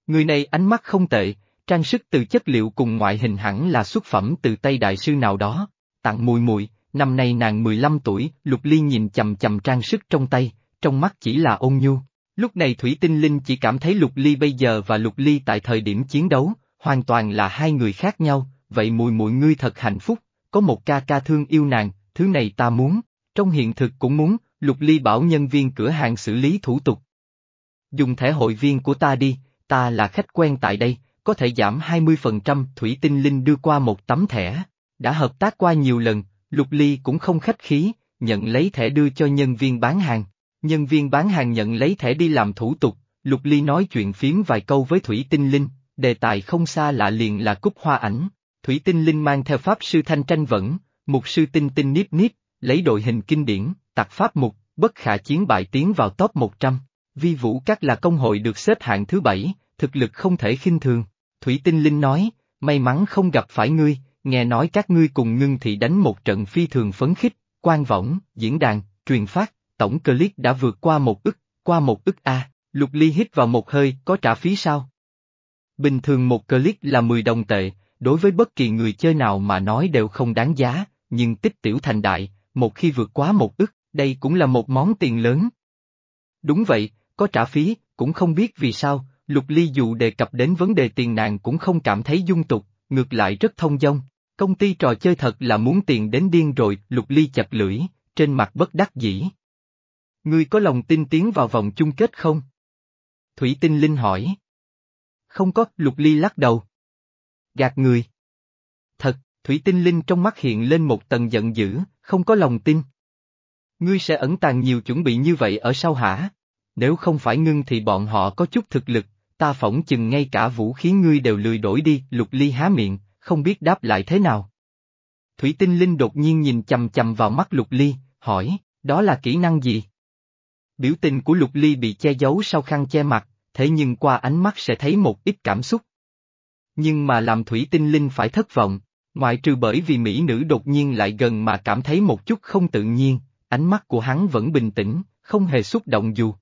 Người này ánh mắt không tệ, trang sức từ chất liệu cùng ngoại hình hẳn là xuất phẩm từ tay đại sư nào đó, tặng mùi mùi, năm nay nàng 15 tuổi, Lục Ly nhìn chầm chầm trang sức trong tay, trong mắt chỉ là ôn nhu. Lúc này Thủy Tinh Linh chỉ cảm thấy Lục Ly bây giờ và Lục Ly tại thời điểm chiến đấu, hoàn toàn là hai người khác nhau, vậy mùi mùi ngươi thật hạnh phúc, có một ca ca thương yêu nàng, thứ này ta muốn, trong hiện thực cũng muốn, Lục Ly bảo nhân viên cửa hàng xử lý thủ tục. Dùng thẻ hội viên của ta đi, ta là khách quen tại đây, có thể giảm 20%, Thủy Tinh Linh đưa qua một tấm thẻ. Đã hợp tác qua nhiều lần, Lục Ly cũng không khách khí, nhận lấy thẻ đưa cho nhân viên bán hàng. Nhân viên bán hàng nhận lấy thẻ đi làm thủ tục, Lục Ly nói chuyện phím vài câu với Thủy Tinh Linh, đề tài không xa lạ liền là cúc hoa ảnh. Thủy Tinh Linh mang theo pháp sư thanh tranh vẫn, một sư tinh tinh niếp niếp, lấy đội hình kinh điển, tặc pháp mục, bất khả chiến bại tiến vào top 100. Vi Vũ Các là công hội được xếp hạng thứ bảy, thực lực không thể khinh thường. Thủy Tinh Linh nói, may mắn không gặp phải ngươi, nghe nói các ngươi cùng ngưng thị đánh một trận phi thường phấn khích, quan võng, diễn đàn, truyền phát, tổng click đã vượt qua một ức, qua một ức A, Lục Ly hít vào một hơi, có trả phí sao? Bình thường một click là 10 đồng tệ, đối với bất kỳ người chơi nào mà nói đều không đáng giá, nhưng tích tiểu thành đại, một khi vượt quá một ức, đây cũng là một món tiền lớn. Đúng vậy, có trả phí, cũng không biết vì sao, Lục Ly dù đề cập đến vấn đề tiền nàng cũng không cảm thấy dung tục, ngược lại rất thông dong. Công ty trò chơi thật là muốn tiền đến điên rồi, Lục Ly chặt lưỡi, trên mặt bất đắc dĩ. Ngươi có lòng tin tiến vào vòng chung kết không? Thủy Tinh Linh hỏi. Không có, Lục Ly lắc đầu. Gạt người. Thật, Thủy Tinh Linh trong mắt hiện lên một tầng giận dữ, không có lòng tin. Ngươi sẽ ẩn tàng nhiều chuẩn bị như vậy ở sau hả? Nếu không phải ngưng thì bọn họ có chút thực lực, ta phỏng chừng ngay cả vũ khí ngươi đều lười đổi đi, lục ly há miệng, không biết đáp lại thế nào. Thủy tinh linh đột nhiên nhìn chầm chầm vào mắt lục ly, hỏi, đó là kỹ năng gì? Biểu tình của lục ly bị che giấu sau khăn che mặt, thế nhưng qua ánh mắt sẽ thấy một ít cảm xúc. Nhưng mà làm thủy tinh linh phải thất vọng, ngoại trừ bởi vì mỹ nữ đột nhiên lại gần mà cảm thấy một chút không tự nhiên, ánh mắt của hắn vẫn bình tĩnh, không hề xúc động dù.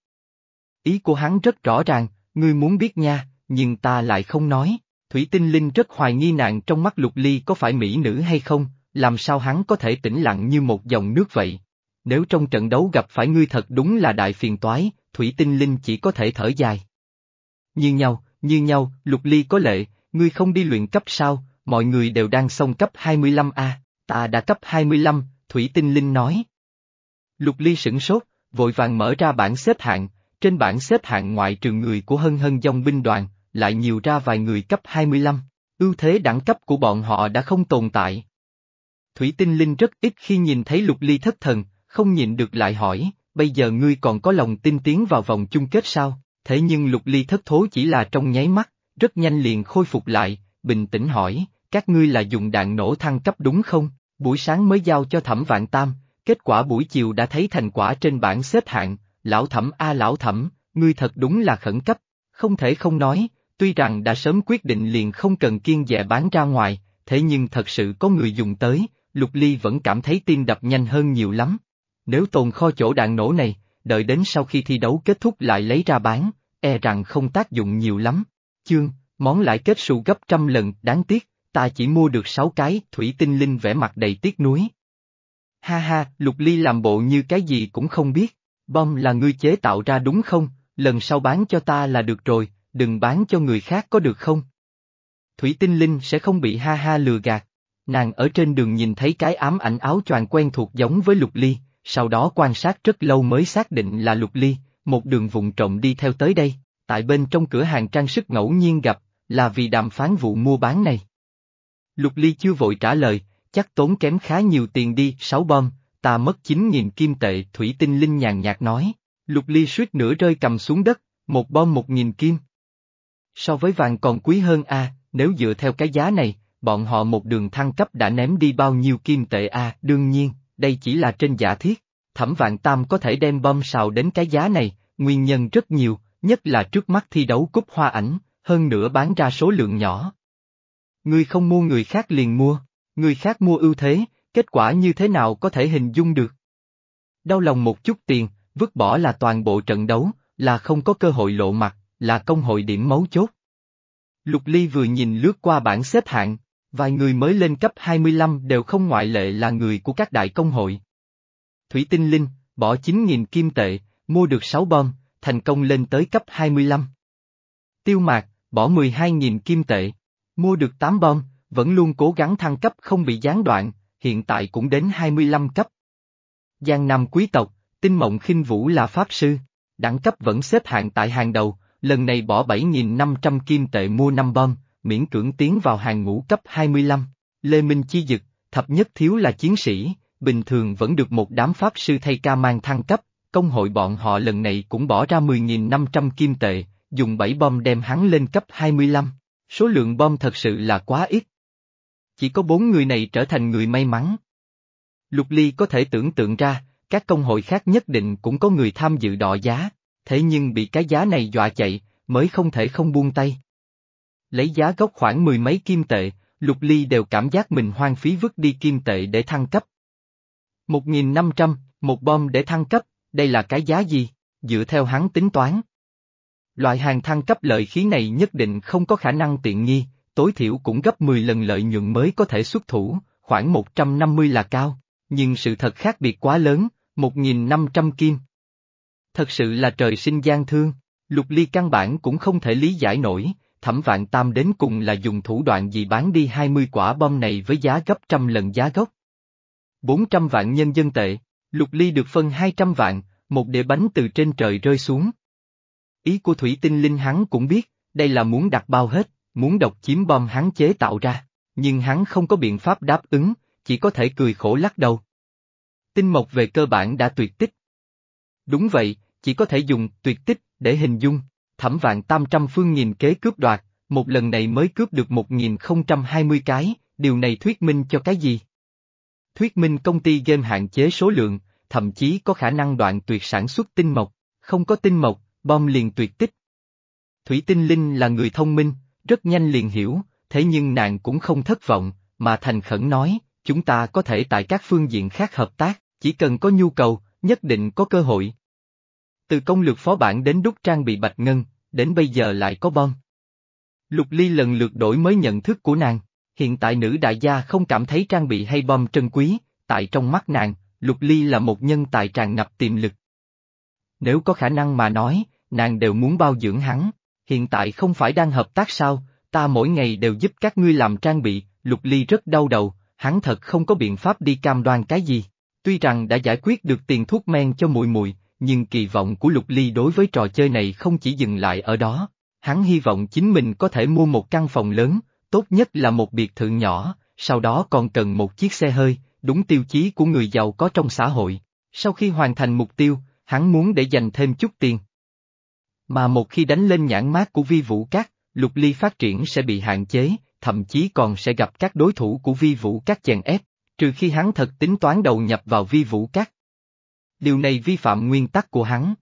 Ý của hắn rất rõ ràng, ngươi muốn biết nha, nhưng ta lại không nói. Thủy Tinh Linh rất hoài nghi nạn trong mắt Lục Ly có phải mỹ nữ hay không, làm sao hắn có thể tĩnh lặng như một dòng nước vậy. Nếu trong trận đấu gặp phải ngươi thật đúng là đại phiền toái, Thủy Tinh Linh chỉ có thể thở dài. Như nhau, như nhau, Lục Ly có lệ, ngươi không đi luyện cấp sao, mọi người đều đang xong cấp 25A, ta đã cấp 25, Thủy Tinh Linh nói. Lục Ly sửng sốt, vội vàng mở ra bảng xếp hạng, trên bảng xếp hạng ngoại trừ người của hân hân dòng binh đoàn, lại nhiều ra vài người cấp 25, ưu thế đẳng cấp của bọn họ đã không tồn tại. Thủy Tinh Linh rất ít khi nhìn thấy lục ly thất thần, không nhịn được lại hỏi, bây giờ ngươi còn có lòng tin tiến vào vòng chung kết sao? Thế nhưng lục ly thất thố chỉ là trong nháy mắt, rất nhanh liền khôi phục lại, bình tĩnh hỏi, các ngươi là dùng đạn nổ thăng cấp đúng không? Buổi sáng mới giao cho thẩm vạn tam, kết quả buổi chiều đã thấy thành quả trên bảng xếp hạng, lão thẩm a lão thẩm, ngươi thật đúng là khẩn cấp, không thể không nói, tuy rằng đã sớm quyết định liền không cần kiên dè bán ra ngoài, thế nhưng thật sự có người dùng tới, Lục Ly vẫn cảm thấy tim đập nhanh hơn nhiều lắm. Nếu tồn kho chỗ đạn nổ này, đợi đến sau khi thi đấu kết thúc lại lấy ra bán, e rằng không tác dụng nhiều lắm. Chương, món lại kết sụ gấp trăm lần, đáng tiếc, ta chỉ mua được sáu cái, Thủy Tinh Linh vẽ mặt đầy tiếc nuối. Ha ha, Lục Ly làm bộ như cái gì cũng không biết. Bom là ngươi chế tạo ra đúng không, lần sau bán cho ta là được rồi, đừng bán cho người khác có được không? Thủy tinh linh sẽ không bị ha ha lừa gạt. Nàng ở trên đường nhìn thấy cái ám ảnh áo choàng quen thuộc giống với lục ly, sau đó quan sát rất lâu mới xác định là lục ly, một đường vụng trộm đi theo tới đây, tại bên trong cửa hàng trang sức ngẫu nhiên gặp, là vì đàm phán vụ mua bán này. Lục ly chưa vội trả lời, chắc tốn kém khá nhiều tiền đi, sáu bom, ta mất 9.000 kim tệ, Thủy Tinh Linh nhàn nhạt nói. Lục Ly suýt nửa rơi cầm xuống đất, một bom một nghìn kim. So với vàng còn quý hơn a, nếu dựa theo cái giá này, bọn họ một đường thăng cấp đã ném đi bao nhiêu kim tệ a, đương nhiên, đây chỉ là trên giả thiết. Thẩm vạn tam có thể đem bom xào đến cái giá này, nguyên nhân rất nhiều, nhất là trước mắt thi đấu cúp hoa ảnh, hơn nữa bán ra số lượng nhỏ. Người không mua người khác liền mua, người khác mua ưu thế, kết quả như thế nào có thể hình dung được. Đau lòng một chút tiền, vứt bỏ là toàn bộ trận đấu, là không có cơ hội lộ mặt, là công hội điểm mấu chốt. Lục Ly vừa nhìn lướt qua bảng xếp hạng, vài người mới lên cấp 25 đều không ngoại lệ là người của các đại công hội. Thủy Tinh Linh, bỏ 9.000 kim tệ, mua được 6 bom, thành công lên tới cấp 25. Tiêu Mạc, bỏ 12.000 kim tệ, mua được 8 bom, vẫn luôn cố gắng thăng cấp không bị gián đoạn, hiện tại cũng đến 25 cấp. Giang Nam quý tộc, tinh mộng khinh vũ là pháp sư, đẳng cấp vẫn xếp hạng tại hàng đầu, lần này bỏ 7.500 kim tệ mua 5 bom, miễn cưỡng tiến vào hàng ngũ cấp 25. Lê Minh Chi Dực, thập nhất thiếu là chiến sĩ, bình thường vẫn được một đám pháp sư thay ca mang thăng cấp, công hội bọn họ lần này cũng bỏ ra 10.500 kim tệ, dùng 7 bom đem hắn lên cấp 25. Số lượng bom thật sự là quá ít. Chỉ có bốn người này trở thành người may mắn. Lục Ly có thể tưởng tượng ra, các công hội khác nhất định cũng có người tham dự đọ giá, thế nhưng bị cái giá này dọa chạy, mới không thể không buông tay. Lấy giá gốc khoảng mười mấy kim tệ, Lục Ly đều cảm giác mình hoang phí vứt đi kim tệ để thăng cấp. Một nghìn năm trăm, một bom để thăng cấp, đây là cái giá gì, dựa theo hắn tính toán. Loại hàng thăng cấp lợi khí này nhất định không có khả năng tiện nghi, tối thiểu cũng gấp 10 lần lợi nhuận mới có thể xuất thủ, khoảng 150 là cao, nhưng sự thật khác biệt quá lớn, 1.500 kim. Thật sự là trời sinh gian thương, lục ly căn bản cũng không thể lý giải nổi, thẩm vạn tam đến cùng là dùng thủ đoạn gì bán đi 20 quả bom này với giá gấp trăm lần giá gốc. 400 vạn nhân dân tệ, lục ly được phân 200 vạn, một đĩa bánh từ trên trời rơi xuống. Ý của thủy tinh linh hắn cũng biết, đây là muốn đặt bao hết, muốn độc chiếm bom hắn chế tạo ra, nhưng hắn không có biện pháp đáp ứng, chỉ có thể cười khổ lắc đầu. Tinh mộc về cơ bản đã tuyệt tích. Đúng vậy, chỉ có thể dùng tuyệt tích để hình dung, thẩm vạn tam trăm phương nghìn kế cướp đoạt, một lần này mới cướp được một nghìn không trăm hai mươi cái, điều này thuyết minh cho cái gì? Thuyết minh công ty game hạn chế số lượng, thậm chí có khả năng đoạn tuyệt sản xuất tinh mộc, không có tinh mộc, bom liền tuyệt tích. Thủy tinh linh là người thông minh, rất nhanh liền hiểu, thế nhưng nàng cũng không thất vọng, mà thành khẩn nói, chúng ta có thể tại các phương diện khác hợp tác, chỉ cần có nhu cầu, nhất định có cơ hội. Từ công lược phó bản đến đúc trang bị bạch ngân, đến bây giờ lại có bom. Lục Ly lần lượt đổi mới nhận thức của nàng, hiện tại nữ đại gia không cảm thấy trang bị hay bom trân quý, tại trong mắt nàng, Lục Ly là một nhân tài tràn ngập tiềm lực. Nếu có khả năng mà nói, nàng đều muốn bao dưỡng hắn, hiện tại không phải đang hợp tác sao, ta mỗi ngày đều giúp các ngươi làm trang bị, Lục Ly rất đau đầu, hắn thật không có biện pháp đi cam đoan cái gì. Tuy rằng đã giải quyết được tiền thuốc men cho muội muội, nhưng kỳ vọng của Lục Ly đối với trò chơi này không chỉ dừng lại ở đó. Hắn hy vọng chính mình có thể mua một căn phòng lớn, tốt nhất là một biệt thự nhỏ, sau đó còn cần một chiếc xe hơi, đúng tiêu chí của người giàu có trong xã hội. Sau khi hoàn thành mục tiêu, hắn muốn để dành thêm chút tiền. Mà một khi đánh lên nhãn mát của vi vũ các, lục ly phát triển sẽ bị hạn chế, thậm chí còn sẽ gặp các đối thủ của vi vũ các chèn ép, trừ khi hắn thật tính toán đầu nhập vào vi vũ các. Điều này vi phạm nguyên tắc của hắn.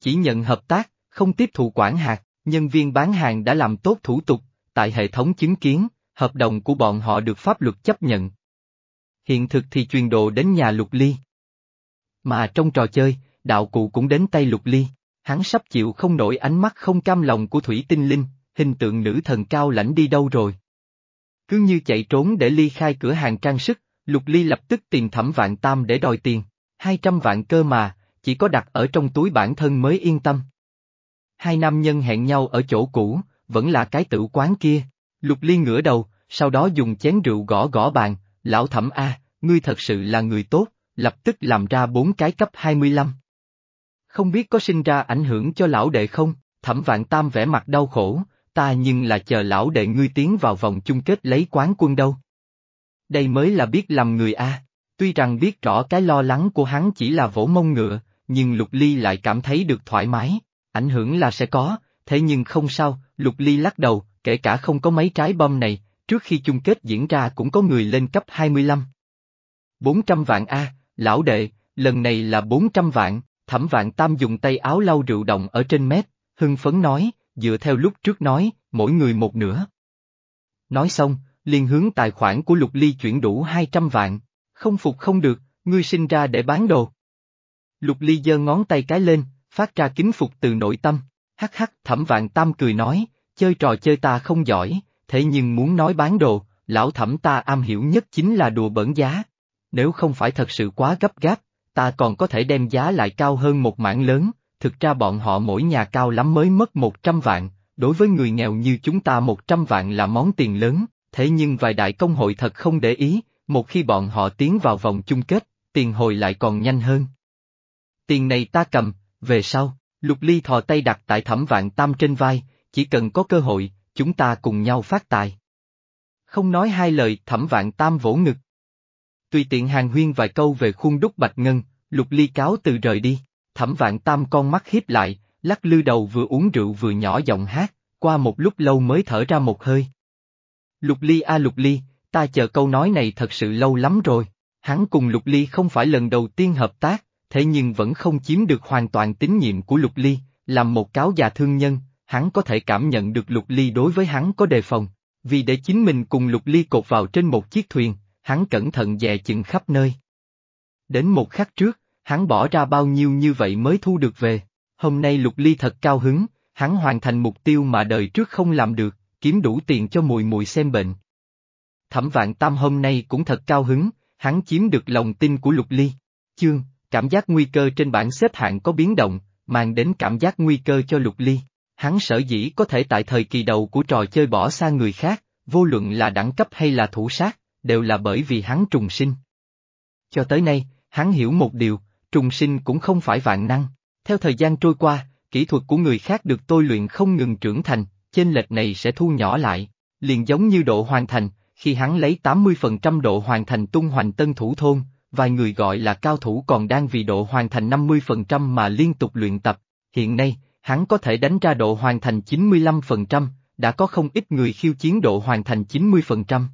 Chỉ nhận hợp tác, không tiếp thụ quản hạt, nhân viên bán hàng đã làm tốt thủ tục, tại hệ thống chứng kiến, hợp đồng của bọn họ được pháp luật chấp nhận. Hiện thực thì truyền đồ đến nhà lục ly. Mà trong trò chơi, đạo cụ cũng đến tay lục ly, hắn sắp chịu không nổi ánh mắt không cam lòng của thủy tinh linh, hình tượng nữ thần cao lãnh đi đâu rồi. Cứ như chạy trốn để ly khai cửa hàng trang sức, lục ly lập tức tìm thẩm vạn tam để đòi tiền, 200 vạn cơ mà, chỉ có đặt ở trong túi bản thân mới yên tâm. Hai nam nhân hẹn nhau ở chỗ cũ, vẫn là cái tử quán kia. Lục Ly ngửa đầu, sau đó dùng chén rượu gõ gõ bàn, lão thẩm A, ngươi thật sự là người tốt, lập tức làm ra bốn cái cấp 25. Không biết có sinh ra ảnh hưởng cho lão đệ không, thẩm vạn tam vẻ mặt đau khổ, ta nhưng là chờ lão đệ ngươi tiến vào vòng chung kết lấy quán quân đâu. Đây mới là biết làm người A, tuy rằng biết rõ cái lo lắng của hắn chỉ là vỗ mông ngựa, nhưng Lục Ly lại cảm thấy được thoải mái, ảnh hưởng là sẽ có, thế nhưng không sao, Lục Ly lắc đầu, kể cả không có mấy trái bom này, trước khi chung kết diễn ra cũng có người lên cấp 25. 400 vạn A, lão đệ, lần này là 400 vạn, thẩm vạn tam dùng tay áo lau rượu động ở trên mép, hưng phấn nói, dựa theo lúc trước nói, mỗi người một nửa. Nói xong, liền hướng tài khoản của Lục Ly chuyển đủ 200 vạn, không phục không được, ngươi sinh ra để bán đồ. Lục Ly giơ ngón tay cái lên, phát ra kính phục từ nội tâm, hắc hắc thẩm vạn tam cười nói, chơi trò chơi ta không giỏi, thế nhưng muốn nói bán đồ, lão thẩm ta am hiểu nhất chính là đùa bẩn giá. Nếu không phải thật sự quá gấp gáp, ta còn có thể đem giá lại cao hơn một mảng lớn, thực ra bọn họ mỗi nhà cao lắm mới mất 100 vạn, đối với người nghèo như chúng ta 100 vạn là món tiền lớn, thế nhưng vài đại công hội thật không để ý, một khi bọn họ tiến vào vòng chung kết, tiền hồi lại còn nhanh hơn. Tiền này ta cầm, về sau, Lục Ly thò tay đặt tại thẩm vạn tam trên vai, chỉ cần có cơ hội, chúng ta cùng nhau phát tài. Không nói hai lời, thẩm vạn tam vỗ ngực. Tùy tiện hàng huyên vài câu về khuôn đúc bạch ngân, Lục Ly cáo từ rời đi, thẩm vạn tam con mắt hiếp lại, lắc lư đầu vừa uống rượu vừa nhỏ giọng hát, qua một lúc lâu mới thở ra một hơi. Lục Ly a Lục Ly, ta chờ câu nói này thật sự lâu lắm rồi. Hắn cùng Lục Ly không phải lần đầu tiên hợp tác, thế nhưng vẫn không chiếm được hoàn toàn tín nhiệm của Lục Ly, làm một cáo già thương nhân, hắn có thể cảm nhận được Lục Ly đối với hắn có đề phòng, vì để chính mình cùng Lục Ly cột vào trên một chiếc thuyền, hắn cẩn thận dè chừng khắp nơi. Đến một khắc trước, hắn bỏ ra bao nhiêu như vậy mới thu được về, hôm nay Lục Ly thật cao hứng, hắn hoàn thành mục tiêu mà đời trước không làm được, kiếm đủ tiền cho mùi mùi xem bệnh. Thẩm vạn tam hôm nay cũng thật cao hứng, hắn chiếm được lòng tin của Lục Ly. Chương, cảm giác nguy cơ trên bảng xếp hạng có biến động, mang đến cảm giác nguy cơ cho Lục Ly. Hắn sở dĩ có thể tại thời kỳ đầu của trò chơi bỏ xa người khác, vô luận là đẳng cấp hay là thủ sát, đều là bởi vì hắn trùng sinh. Cho tới nay, hắn hiểu một điều, trùng sinh cũng không phải vạn năng. Theo thời gian trôi qua, kỹ thuật của người khác được tôi luyện không ngừng trưởng thành, chênh lệch này sẽ thu nhỏ lại, liền giống như độ hoàn thành, khi hắn lấy 80% độ hoàn thành tung hoành tân thủ thôn, vài người gọi là cao thủ còn đang vì độ hoàn thành 50% mà liên tục luyện tập, hiện nay, hắn có thể đánh ra độ hoàn thành 95%, đã có không ít người khiêu chiến độ hoàn thành 90%.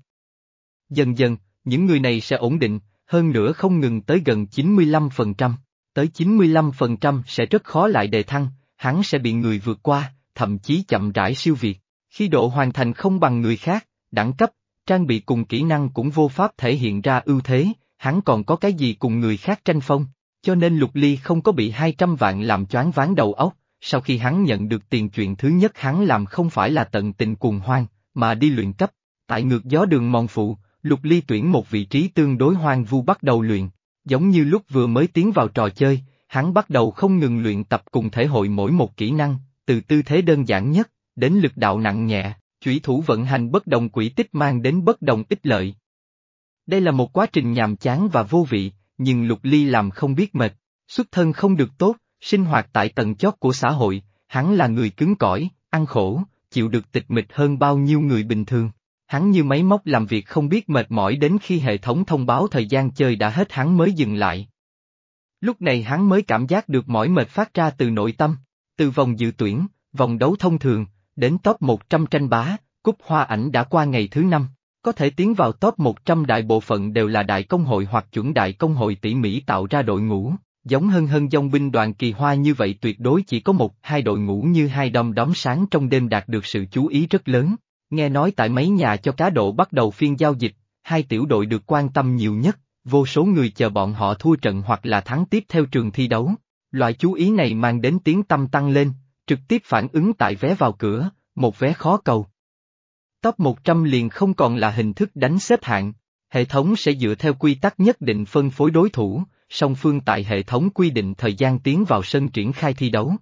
Dần dần, những người này sẽ ổn định, hơn nữa không ngừng tới gần 95%, tới 95% sẽ rất khó lại đề thăng, hắn sẽ bị người vượt qua, thậm chí chậm rãi siêu việt. Khi độ hoàn thành không bằng người khác, đẳng cấp, trang bị cùng kỹ năng cũng vô pháp thể hiện ra ưu thế, hắn còn có cái gì cùng người khác tranh phong, cho nên Lục Ly không có bị 200 vạn làm choáng ván đầu óc, sau khi hắn nhận được tiền chuyện thứ nhất hắn làm không phải là tận tình cuồng hoang, mà đi luyện cấp, tại ngược gió đường mòn phụ, Lục Ly tuyển một vị trí tương đối hoang vu bắt đầu luyện, giống như lúc vừa mới tiến vào trò chơi, hắn bắt đầu không ngừng luyện tập cùng thể hội mỗi một kỹ năng, từ tư thế đơn giản nhất, đến lực đạo nặng nhẹ, chủy thủ vận hành bất đồng quỹ tích mang đến bất đồng ích lợi. Đây là một quá trình nhàm chán và vô vị, nhưng Lục Ly làm không biết mệt, xuất thân không được tốt, sinh hoạt tại tầng chót của xã hội, hắn là người cứng cỏi, ăn khổ, chịu được tịch mịch hơn bao nhiêu người bình thường. Hắn như máy móc làm việc không biết mệt mỏi đến khi hệ thống thông báo thời gian chơi đã hết hắn mới dừng lại. Lúc này hắn mới cảm giác được mỏi mệt phát ra từ nội tâm, từ vòng dự tuyển, vòng đấu thông thường, đến top 100 tranh bá, cúp hoa ảnh đã qua ngày thứ năm. Có thể tiến vào top 100 đại bộ phận đều là đại công hội hoặc chuẩn đại công hội tỉ mỉ tạo ra đội ngũ, giống hân hân dòng binh đoàn kỳ hoa như vậy tuyệt đối chỉ có một hai đội ngũ như hai đom đóm sáng trong đêm đạt được sự chú ý rất lớn. Nghe nói tại mấy nhà cho cá độ bắt đầu phiên giao dịch, hai tiểu đội được quan tâm nhiều nhất, vô số người chờ bọn họ thua trận hoặc là thắng tiếp theo trường thi đấu. Loại chú ý này mang đến tiếng tâm tăng lên, trực tiếp phản ứng tại vé vào cửa, một vé khó cầu. Top 100 liền không còn là hình thức đánh xếp hạng, hệ thống sẽ dựa theo quy tắc nhất định phân phối đối thủ, song phương tại hệ thống quy định thời gian tiến vào sân triển khai thi đấu.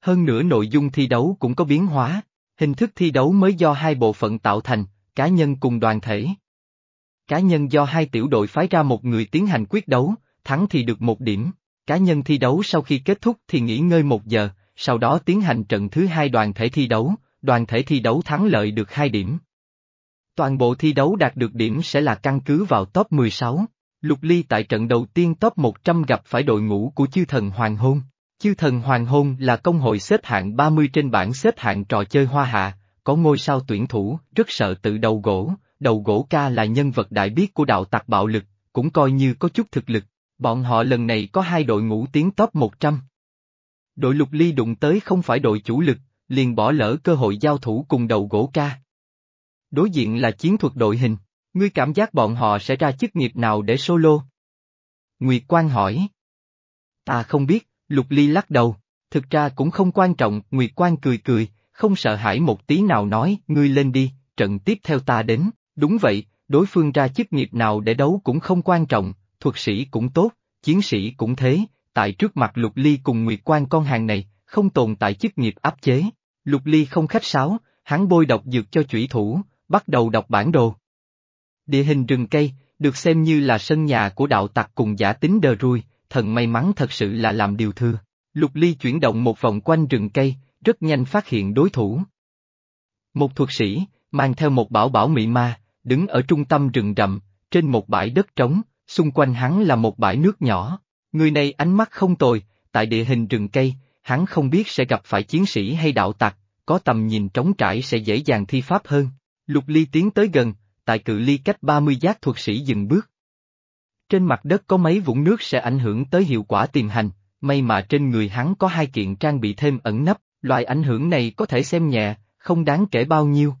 Hơn nữa nội dung thi đấu cũng có biến hóa, hình thức thi đấu mới do hai bộ phận tạo thành, cá nhân cùng đoàn thể. Cá nhân do hai tiểu đội phái ra một người tiến hành quyết đấu, thắng thì được một điểm, cá nhân thi đấu sau khi kết thúc thì nghỉ ngơi một giờ, sau đó tiến hành trận thứ hai đoàn thể thi đấu, đoàn thể thi đấu thắng lợi được 2 điểm. Toàn bộ thi đấu đạt được điểm sẽ là căn cứ vào top 16. Lục Ly tại trận đầu tiên top 100 gặp phải đội ngũ của chư thần Hoàng Hôn. Chư thần Hoàng Hôn là công hội xếp hạng 30 trên bảng xếp hạng trò chơi hoa hạ, có ngôi sao tuyển thủ, rất sợ tự đầu gỗ, đầu gỗ ca là nhân vật đại biết của đạo tặc bạo lực, cũng coi như có chút thực lực. Bọn họ lần này có hai đội ngũ tiến top 100. Đội lục ly đụng tới không phải đội chủ lực, liền bỏ lỡ cơ hội giao thủ cùng đầu gỗ ca. Đối diện là chiến thuật đội hình, ngươi cảm giác bọn họ sẽ ra chức nghiệp nào để solo? Nguyệt Quang hỏi. Ta không biết, Lục Ly lắc đầu, thực ra cũng không quan trọng, Nguyệt Quang cười cười, không sợ hãi một tí nào nói, ngươi lên đi, trận tiếp theo ta đến, đúng vậy, đối phương ra chức nghiệp nào để đấu cũng không quan trọng, thuật sĩ cũng tốt, chiến sĩ cũng thế, tại trước mặt Lục Ly cùng Nguyệt Quang con hàng này, không tồn tại chức nghiệp áp chế. Lục Ly không khách sáo, hắn bôi độc dược cho chủy thủ, bắt đầu đọc bản đồ. Địa hình rừng cây, được xem như là sân nhà của đạo tặc cùng giả tính đờ rui, thần may mắn thật sự là làm điều thừa. Lục Ly chuyển động một vòng quanh rừng cây, rất nhanh phát hiện đối thủ. Một thuật sĩ, mang theo một bảo bảo mị ma, đứng ở trung tâm rừng rậm, trên một bãi đất trống, xung quanh hắn là một bãi nước nhỏ. Người này ánh mắt không tồi, tại địa hình rừng cây, hắn không biết sẽ gặp phải chiến sĩ hay đạo tặc, có tầm nhìn trống trải sẽ dễ dàng thi pháp hơn. Lục Ly tiến tới gần, tại cự ly cách 30 giác thuật sĩ dừng bước. Trên mặt đất có mấy vũng nước sẽ ảnh hưởng tới hiệu quả tìm hành, may mà trên người hắn có hai kiện trang bị thêm ẩn nấp, loại ảnh hưởng này có thể xem nhẹ, không đáng kể bao nhiêu.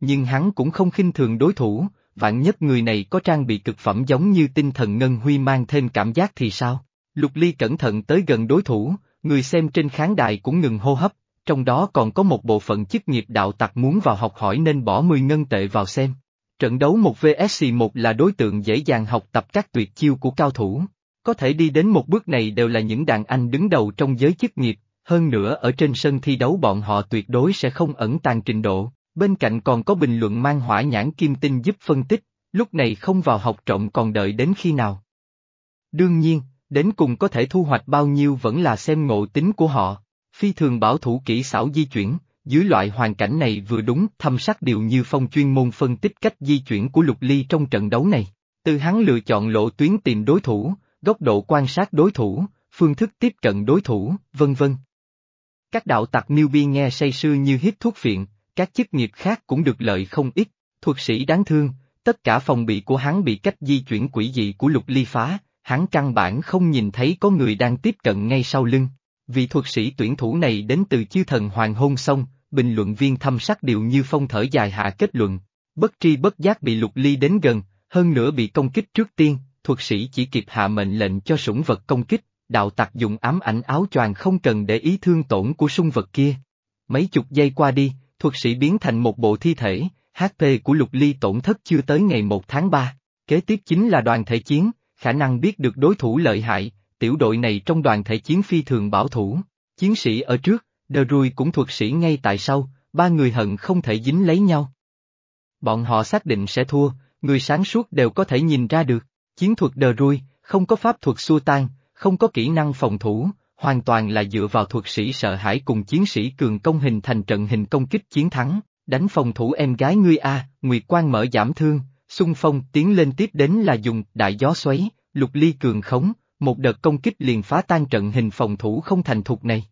Nhưng hắn cũng không khinh thường đối thủ, vạn nhất người này có trang bị cực phẩm giống như tinh thần ngân huy mang thêm cảm giác thì sao? Lục Ly cẩn thận tới gần đối thủ, người xem trên khán đài cũng ngừng hô hấp, trong đó còn có một bộ phận chức nghiệp đạo tặc muốn vào học hỏi nên bỏ 10 ngân tệ vào xem. Trận đấu một vs 1 là đối tượng dễ dàng học tập các tuyệt chiêu của cao thủ. Có thể đi đến một bước này đều là những đàn anh đứng đầu trong giới chức nghiệp, hơn nữa ở trên sân thi đấu bọn họ tuyệt đối sẽ không ẩn tàng trình độ, bên cạnh còn có bình luận mang hỏa nhãn kim tinh giúp phân tích, lúc này không vào học trọng còn đợi đến khi nào. Đương nhiên, đến cùng có thể thu hoạch bao nhiêu vẫn là xem ngộ tính của họ, phi thường bảo thủ kỹ xảo di chuyển, dưới loại hoàn cảnh này vừa đúng thâm sắc điều như phong chuyên môn phân tích cách di chuyển của lục ly trong trận đấu này. Từ hắn lựa chọn lộ tuyến tìm đối thủ, góc độ quan sát đối thủ, phương thức tiếp cận đối thủ, vân vân. Các đạo tặc newbie nghe say sưa như hít thuốc phiện, các chức nghiệp khác cũng được lợi không ít, thuật sĩ đáng thương, tất cả phòng bị của hắn bị cách di chuyển quỷ dị của lục ly phá, hắn căn bản không nhìn thấy có người đang tiếp cận ngay sau lưng. Vị thuật sĩ tuyển thủ này đến từ chư thần hoàng hôn sông, bình luận viên thâm sắc điệu như phong thở dài hạ kết luận. Bất tri bất giác bị lục ly đến gần, hơn nữa bị công kích trước tiên, thuật sĩ chỉ kịp hạ mệnh lệnh cho sủng vật công kích, đạo tặc dùng ám ảnh áo choàng không cần để ý thương tổn của sung vật kia. Mấy chục giây qua đi, thuật sĩ biến thành một bộ thi thể, HP của lục ly tổn thất chưa tới ngày 1 tháng 3. Kế tiếp chính là đoàn thể chiến, khả năng biết được đối thủ lợi hại, tiểu đội này trong đoàn thể chiến phi thường bảo thủ. Chiến sĩ ở trước, Đờ Rui cũng thuật sĩ ngay tại sau, ba người hận không thể dính lấy nhau. Bọn họ xác định sẽ thua, người sáng suốt đều có thể nhìn ra được. Chiến thuật Đờ Rui, không có pháp thuật xua tan, không có kỹ năng phòng thủ, hoàn toàn là dựa vào thuật sĩ sợ hãi cùng chiến sĩ cường công hình thành trận hình công kích chiến thắng, đánh phòng thủ em gái ngươi A, Nguyệt Quang mở giảm thương, xung phong tiến lên tiếp đến là dùng đại gió xoáy, lục ly cường khống, một đợt công kích liền phá tan trận hình phòng thủ không thành thục này.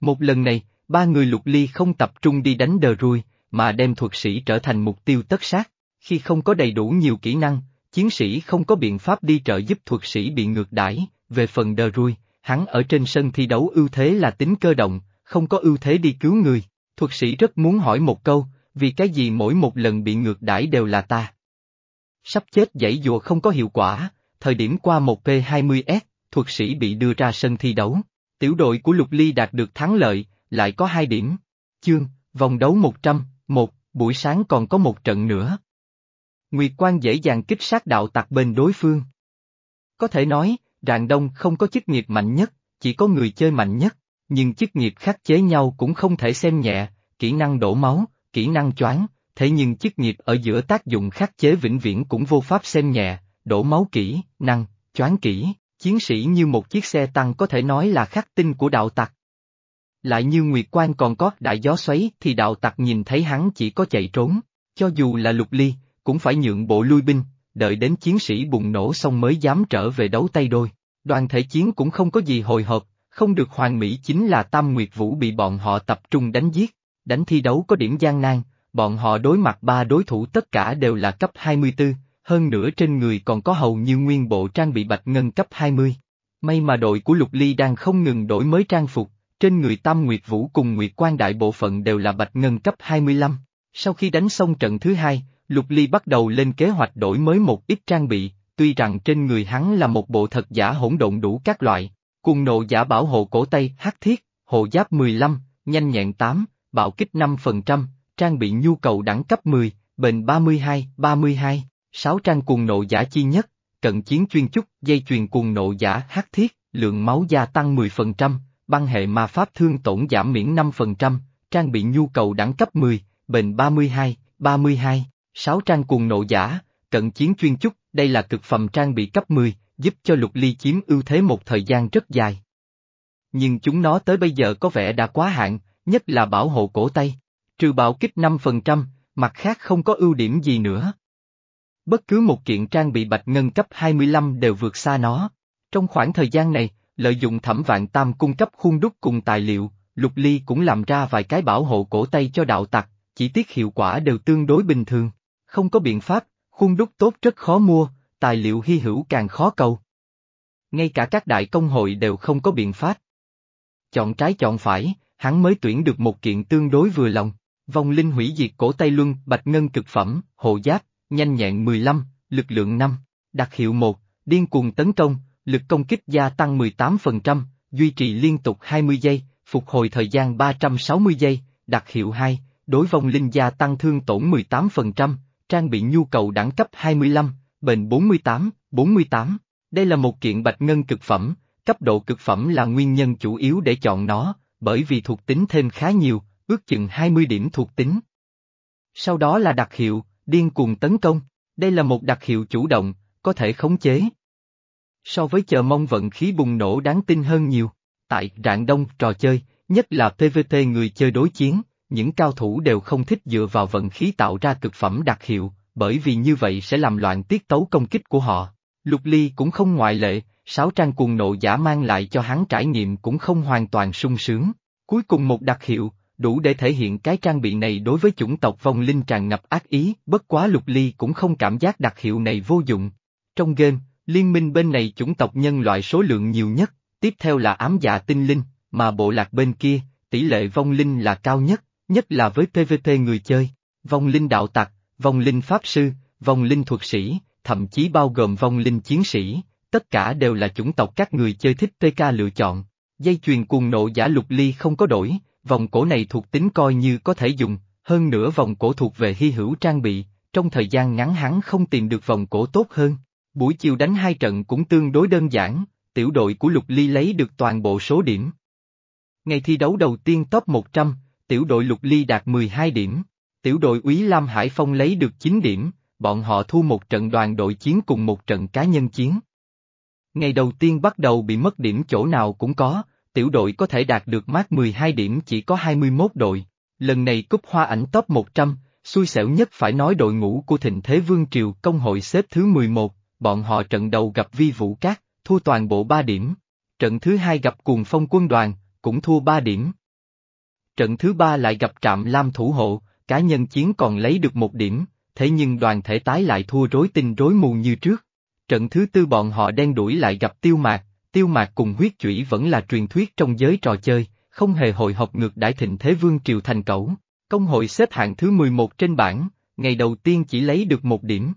Một lần này, ba người lục ly không tập trung đi đánh đờ ruồi, mà đem thuật sĩ trở thành mục tiêu tất sát. Khi không có đầy đủ nhiều kỹ năng, chiến sĩ không có biện pháp đi trợ giúp thuật sĩ bị ngược đãi. về phần đờ ruồi, hắn ở trên sân thi đấu ưu thế là tính cơ động, không có ưu thế đi cứu người. Thuật sĩ rất muốn hỏi một câu, vì cái gì mỗi một lần bị ngược đãi đều là ta. Sắp chết dãy dùa không có hiệu quả, thời điểm qua một P20S, thuật sĩ bị đưa ra sân thi đấu. Tiểu đội của Lục Ly đạt được thắng lợi, lại có hai điểm. Chương, vòng đấu 100, một, buổi sáng còn có một trận nữa. Nguyệt Quang dễ dàng kích sát đạo tặc bên đối phương. Có thể nói, Rạng Đông không có chức nghiệp mạnh nhất, chỉ có người chơi mạnh nhất, nhưng chức nghiệp khắc chế nhau cũng không thể xem nhẹ, kỹ năng đổ máu, kỹ năng choáng, thế nhưng chức nghiệp ở giữa tác dụng khắc chế vĩnh viễn cũng vô pháp xem nhẹ, đổ máu kỹ, năng, choáng kỹ, chiến sĩ như một chiếc xe tăng có thể nói là khắc tinh của đạo tặc. Lại như Nguyệt Quan còn có đại gió xoáy thì đạo tặc nhìn thấy hắn chỉ có chạy trốn, cho dù là lục ly, cũng phải nhượng bộ lui binh, đợi đến chiến sĩ bùng nổ xong mới dám trở về đấu tay đôi. Đoàn thể chiến cũng không có gì hồi hộp, không được hoàn mỹ chính là Tam Nguyệt Vũ bị bọn họ tập trung đánh giết, đánh thi đấu có điểm gian nan, bọn họ đối mặt ba đối thủ tất cả đều là cấp 24, hơn nữa trên người còn có hầu như nguyên bộ trang bị bạch ngân cấp 20. May mà đội của Lục Ly đang không ngừng đổi mới trang phục, trên người Tam Nguyệt Vũ cùng Nguyệt Quan đại bộ phận đều là bạch ngân cấp 25. Sau khi đánh xong trận thứ hai, Lục Ly bắt đầu lên kế hoạch đổi mới một ít trang bị, tuy rằng trên người hắn là một bộ thật giả hỗn độn đủ các loại, cùng nộ giả bảo hộ cổ tay, hắc thiết, hộ giáp 15, nhanh nhẹn 8, bạo kích 5%, trang bị nhu cầu đẳng cấp 10, bền 32, 32, 6 trang cùng nộ giả chi nhất, cận chiến chuyên chúc, dây chuyền cùng nộ giả hắc thiết, lượng máu gia tăng 10%, băng hệ ma pháp thương tổn giảm miễn 5%, trang bị nhu cầu đẳng cấp 10, bền 32, 32, Sáu trang cuồng nộ giả, cận chiến chuyên chúc, đây là cực phẩm trang bị cấp 10, giúp cho lục ly chiếm ưu thế một thời gian rất dài. Nhưng chúng nó tới bây giờ có vẻ đã quá hạn, nhất là bảo hộ cổ tay, trừ bạo kích 5%, mặt khác không có ưu điểm gì nữa. Bất cứ một kiện trang bị bạch ngân cấp 25 đều vượt xa nó. Trong khoảng thời gian này, lợi dụng thẩm vạn tam cung cấp khuôn đúc cùng tài liệu, Lục Ly cũng làm ra vài cái bảo hộ cổ tay cho đạo tặc, chỉ tiếc hiệu quả đều tương đối bình thường. Không có biện pháp, khuôn đúc tốt rất khó mua, tài liệu hy hữu càng khó cầu. Ngay cả các đại công hội đều không có biện pháp. Chọn trái chọn phải, hắn mới tuyển được một kiện tương đối vừa lòng. Vòng linh hủy diệt cổ tay luân, bạch ngân cực phẩm, hộ giáp, nhanh nhẹn 15, lực lượng 5, đặc hiệu 1, điên cuồng tấn công, lực công kích gia tăng 18%, duy trì liên tục 20 giây, phục hồi thời gian 360 giây, đặc hiệu 2, đối vong linh gia tăng thương tổn 18%, trang bị nhu cầu đẳng cấp 25, bền 48, 48. Đây là một kiện bạch ngân cực phẩm, cấp độ cực phẩm là nguyên nhân chủ yếu để chọn nó, bởi vì thuộc tính thêm khá nhiều, ước chừng 20 điểm thuộc tính. Sau đó là đặc hiệu, điên cuồng tấn công, đây là một đặc hiệu chủ động, có thể khống chế. So với chờ mong vận khí bùng nổ đáng tin hơn nhiều, tại rạng đông trò chơi, nhất là PVP người chơi đối chiến, những cao thủ đều không thích dựa vào vận khí tạo ra cực phẩm đặc hiệu, bởi vì như vậy sẽ làm loạn tiết tấu công kích của họ. Lục Ly cũng không ngoại lệ, sáu trang cuồng nộ giả mang lại cho hắn trải nghiệm cũng không hoàn toàn sung sướng. Cuối cùng một đặc hiệu, đủ để thể hiện cái trang bị này đối với chủng tộc vong linh tràn ngập ác ý, bất quá Lục Ly cũng không cảm giác đặc hiệu này vô dụng. Trong game, liên minh bên này chủng tộc nhân loại số lượng nhiều nhất, tiếp theo là ám dạ tinh linh, mà bộ lạc bên kia, tỷ lệ vong linh là cao nhất, nhất là với PVP người chơi, vong linh đạo tặc, vong linh pháp sư, vong linh thuật sĩ, thậm chí bao gồm vong linh chiến sĩ, tất cả đều là chủng tộc các người chơi thích TK lựa chọn. Dây chuyền cuồng nộ giả lục ly không có đổi, vòng cổ này thuộc tính coi như có thể dùng, hơn nữa vòng cổ thuộc về hy hữu trang bị, trong thời gian ngắn hắn không tìm được vòng cổ tốt hơn. Buổi chiều đánh hai trận cũng tương đối đơn giản, tiểu đội của Lục Ly lấy được toàn bộ số điểm. Ngày thi đấu đầu tiên top 100, tiểu đội Lục Ly đạt 12 điểm, tiểu đội Úy Lam Hải Phong lấy được 9 điểm, bọn họ thu một trận đoàn đội chiến cùng một trận cá nhân chiến. Ngày đầu tiên bắt đầu bị mất điểm chỗ nào cũng có, tiểu đội có thể đạt được mát 12 điểm chỉ có 21 đội. Lần này cúp hoa ảnh top 100, xui xẻo nhất phải nói đội ngũ của Thịnh Thế Vương Triều công hội xếp thứ 11, bọn họ trận đầu gặp Vi Vũ Cát, thua toàn bộ 3 điểm. Trận thứ hai gặp Cuồng Phong Quân Đoàn, cũng thua 3 điểm. Trận thứ ba lại gặp Trạm Lam Thủ Hộ, cá nhân chiến còn lấy được một điểm, thế nhưng đoàn thể tái lại thua rối tinh rối mù như trước. Trận thứ tư bọn họ đen đuổi lại gặp Tiêu Mạc, Tiêu Mạc cùng huyết chủy vẫn là truyền thuyết trong giới trò chơi, không hề hồi hộp ngược đãi thịnh thế vương triều thành cẩu. Công hội xếp hạng thứ 11 trên bảng, ngày đầu tiên chỉ lấy được một điểm.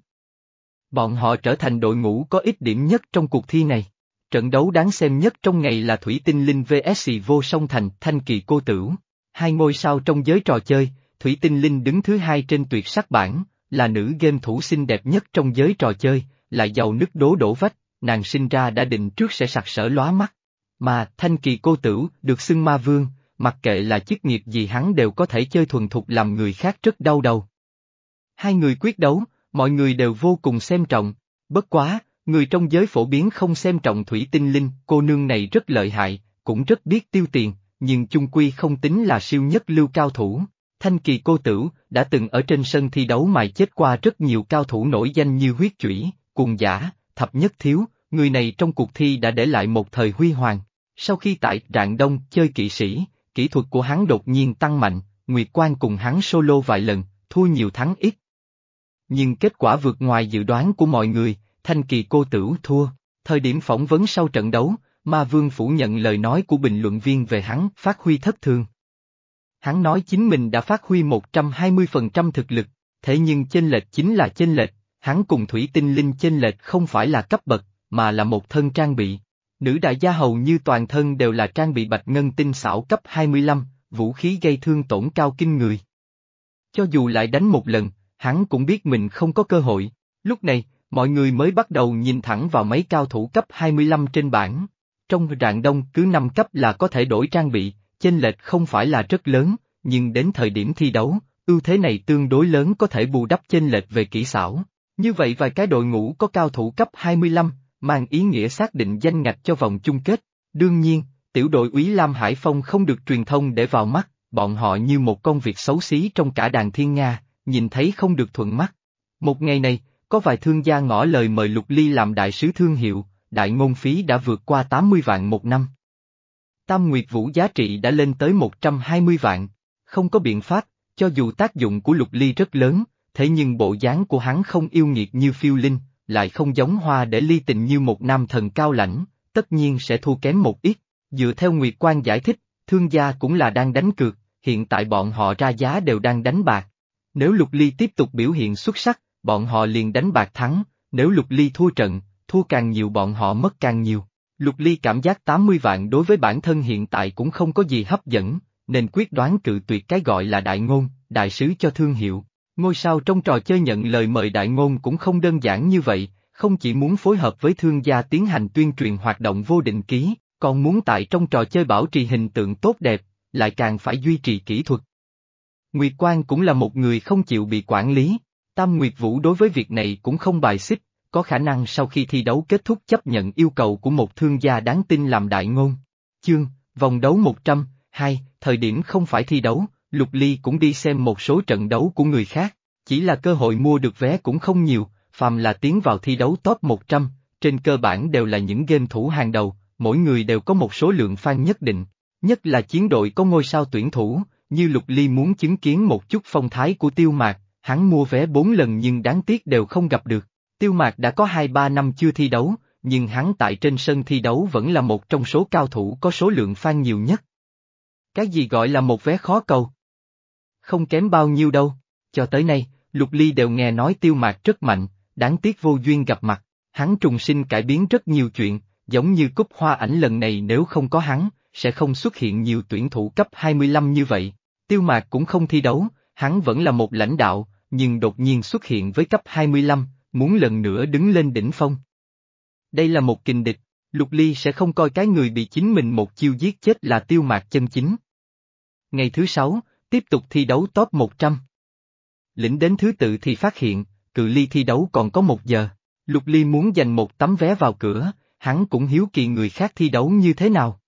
Bọn họ trở thành đội ngũ có ít điểm nhất trong cuộc thi này. Trận đấu đáng xem nhất trong ngày là Thủy Tinh Linh vs vô song thành Thanh Kỳ Cô Tửu. Hai ngôi sao trong giới trò chơi, Thủy Tinh Linh đứng thứ hai trên tuyệt sắc bảng, là nữ game thủ xinh đẹp nhất trong giới trò chơi, lại giàu nứt đố đổ vách, nàng sinh ra đã định trước sẽ sặc sỡ lóa mắt. Mà, Thanh Kỳ Cô Tửu, được xưng ma vương, mặc kệ là chức nghiệp gì hắn đều có thể chơi thuần thục làm người khác rất đau đầu. Hai người quyết đấu, mọi người đều vô cùng xem trọng, bất quá, người trong giới phổ biến không xem trọng thủy tinh linh, cô nương này rất lợi hại, cũng rất biết tiêu tiền, nhưng chung quy không tính là siêu nhất lưu cao thủ. Thanh kỳ cô tử, đã từng ở trên sân thi đấu mài chết qua rất nhiều cao thủ nổi danh như huyết chủy, cuồng giả, thập nhất thiếu, người này trong cuộc thi đã để lại một thời huy hoàng. Sau khi tại Rạng Đông chơi kỵ sĩ, kỹ thuật của hắn đột nhiên tăng mạnh, Nguyệt Quan cùng hắn solo vài lần, thua nhiều thắng ít. Nhưng kết quả vượt ngoài dự đoán của mọi người, Thanh Kỳ cô tử thua. Thời điểm phỏng vấn sau trận đấu, Ma Vương phủ nhận lời nói của bình luận viên về hắn phát huy thất thường. Hắn nói chính mình đã phát huy 120% thực lực, thế nhưng chênh lệch chính là chênh lệch, hắn cùng thủy tinh linh chênh lệch không phải là cấp bậc, mà là một thân trang bị. Nữ đại gia hầu như toàn thân đều là trang bị bạch ngân tinh xảo cấp 25, vũ khí gây thương tổn cao kinh người. Cho dù lại đánh một lần, hắn cũng biết mình không có cơ hội. Lúc này, mọi người mới bắt đầu nhìn thẳng vào mấy cao thủ cấp 25 trên bảng. Trong rạng đông cứ 5 cấp là có thể đổi trang bị, chênh lệch không phải là rất lớn, nhưng đến thời điểm thi đấu, ưu thế này tương đối lớn có thể bù đắp chênh lệch về kỹ xảo. Như vậy vài cái đội ngũ có cao thủ cấp 25, mang ý nghĩa xác định danh ngạch cho vòng chung kết. Đương nhiên, tiểu đội úy Lam Hải Phong không được truyền thông để vào mắt, bọn họ như một công việc xấu xí trong cả đàn thiên Nga, nhìn thấy không được thuận mắt. Một ngày này, có vài thương gia ngỏ lời mời Lục Ly làm đại sứ thương hiệu, đại ngôn phí đã vượt qua 80 vạn một năm. Tam Nguyệt Vũ giá trị đã lên tới 120 vạn, không có biện pháp, cho dù tác dụng của Lục Ly rất lớn, thế nhưng bộ dáng của hắn không yêu nghiệt như phiêu linh, lại không giống hoa để ly tình như một nam thần cao lãnh, tất nhiên sẽ thua kém một ít. Dựa theo Nguyệt quang giải thích, thương gia cũng là đang đánh cược, hiện tại bọn họ ra giá đều đang đánh bạc. Nếu Lục Ly tiếp tục biểu hiện xuất sắc, bọn họ liền đánh bạc thắng, nếu Lục Ly thua trận, thua càng nhiều bọn họ mất càng nhiều. Lục Ly cảm giác 80 vạn đối với bản thân hiện tại cũng không có gì hấp dẫn, nên quyết đoán cự tuyệt cái gọi là đại ngôn, đại sứ cho thương hiệu. Ngôi sao trong trò chơi nhận lời mời đại ngôn cũng không đơn giản như vậy, không chỉ muốn phối hợp với thương gia tiến hành tuyên truyền hoạt động vô định ký, còn muốn tại trong trò chơi bảo trì hình tượng tốt đẹp, lại càng phải duy trì kỹ thuật. Nguyệt Quang cũng là một người không chịu bị quản lý, Tam Nguyệt Vũ đối với việc này cũng không bài xích, có khả năng sau khi thi đấu kết thúc chấp nhận yêu cầu của một thương gia đáng tin làm đại ngôn. Chương, vòng đấu 100, 2, thời điểm không phải thi đấu, Lục Ly cũng đi xem một số trận đấu của người khác, chỉ là cơ hội mua được vé cũng không nhiều, phàm là tiến vào thi đấu top 100, trên cơ bản đều là những game thủ hàng đầu, mỗi người đều có một số lượng fan nhất định, nhất là chiến đội có ngôi sao tuyển thủ, như Lục Ly muốn chứng kiến một chút phong thái của Tiêu Mạc, hắn mua vé 4 lần nhưng đáng tiếc đều không gặp được. Tiêu Mạc đã có 2-3 năm chưa thi đấu, nhưng hắn tại trên sân thi đấu vẫn là một trong số cao thủ có số lượng fan nhiều nhất. Cái gì gọi là một vé khó cầu? Không kém bao nhiêu đâu, cho tới nay, Lục Ly đều nghe nói Tiêu Mạc rất mạnh, đáng tiếc vô duyên gặp mặt, hắn trùng sinh cải biến rất nhiều chuyện, giống như cúp hoa ảnh lần này nếu không có hắn, sẽ không xuất hiện nhiều tuyển thủ cấp 25 như vậy. Tiêu Mạc cũng không thi đấu, hắn vẫn là một lãnh đạo, nhưng đột nhiên xuất hiện với cấp 25, muốn lần nữa đứng lên đỉnh phong. Đây là một kình địch, Lục Ly sẽ không coi cái người bị chính mình một chiêu giết chết là tiêu mạc chân chính. Ngày thứ sáu, tiếp tục thi đấu top 100. Lĩnh đến thứ tự thì phát hiện, cự ly thi đấu còn có một giờ. Lục Ly muốn giành một tấm vé vào cửa, hắn cũng hiếu kỳ người khác thi đấu như thế nào.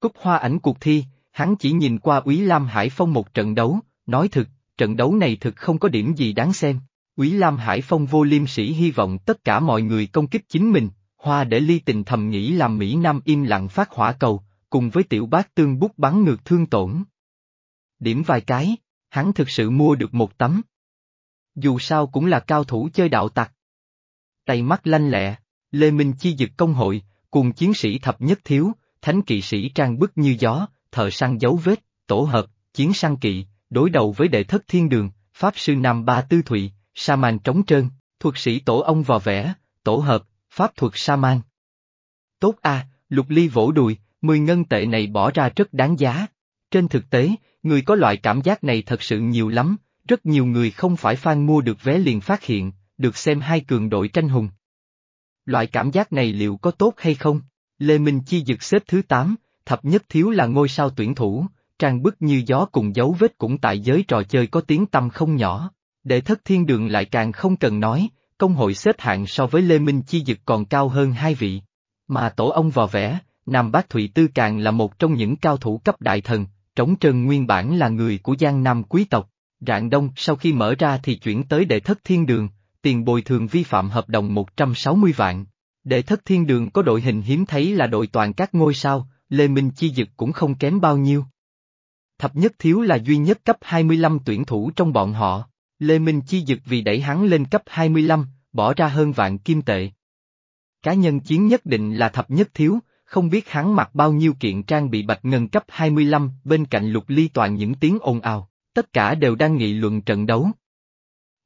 Cúc hoa ảnh cuộc thi, hắn chỉ nhìn qua Úy Lam Hải Phong một trận đấu, nói thực, trận đấu này thực không có điểm gì đáng xem. Úy Lam Hải Phong vô liêm sĩ hy vọng tất cả mọi người công kích chính mình, hoa để ly tình thầm nghĩ làm Mỹ Nam im lặng phát hỏa cầu, cùng với tiểu bác tương bút bắn ngược thương tổn. Điểm vài cái, hắn thực sự mua được một tấm. Dù sao cũng là cao thủ chơi đạo tặc. Tay mắt lanh lẹ, Lê Minh chi dực công hội, cùng chiến sĩ thập nhất thiếu, thánh kỵ sĩ trang bức như gió, thợ săn dấu vết, tổ hợp, chiến săn kỵ, đối đầu với đệ thất thiên đường, pháp sư Nam Ba Tư Thụy, sa man trống trơn, thuật sĩ tổ ông vò vẽ, tổ hợp, pháp thuật sa man. Tốt a, lục ly vỗ đùi, mười ngân tệ này bỏ ra rất đáng giá. Trên thực tế, người có loại cảm giác này thật sự nhiều lắm, rất nhiều người không phải fan mua được vé liền phát hiện, được xem hai cường đội tranh hùng. Loại cảm giác này liệu có tốt hay không? Lê Minh Chi dực xếp thứ 8, thập nhất thiếu là ngôi sao tuyển thủ, trang bức như gió cùng dấu vết cũng tại giới trò chơi có tiếng tăm không nhỏ. Đệ thất thiên đường lại càng không cần nói, công hội xếp hạng so với Lê Minh Chi Dực còn cao hơn hai vị. Mà tổ ông vò vẽ, Nam Bác Thụy Tư càng là một trong những cao thủ cấp đại thần, trống trần nguyên bản là người của Giang Nam quý tộc. Rạng Đông sau khi mở ra thì chuyển tới đệ thất thiên đường, tiền bồi thường vi phạm hợp đồng 160 vạn. Đệ thất thiên đường có đội hình hiếm thấy là đội toàn các ngôi sao, Lê Minh Chi Dực cũng không kém bao nhiêu. Thập nhất thiếu là duy nhất cấp 25 tuyển thủ trong bọn họ, Lê Minh Chi Dực vì đẩy hắn lên cấp 25, bỏ ra hơn vạn kim tệ. Cá nhân chiến nhất định là thập nhất thiếu, không biết hắn mặc bao nhiêu kiện trang bị bạch ngân cấp 25, bên cạnh lục ly toàn những tiếng ồn ào, tất cả đều đang nghị luận trận đấu.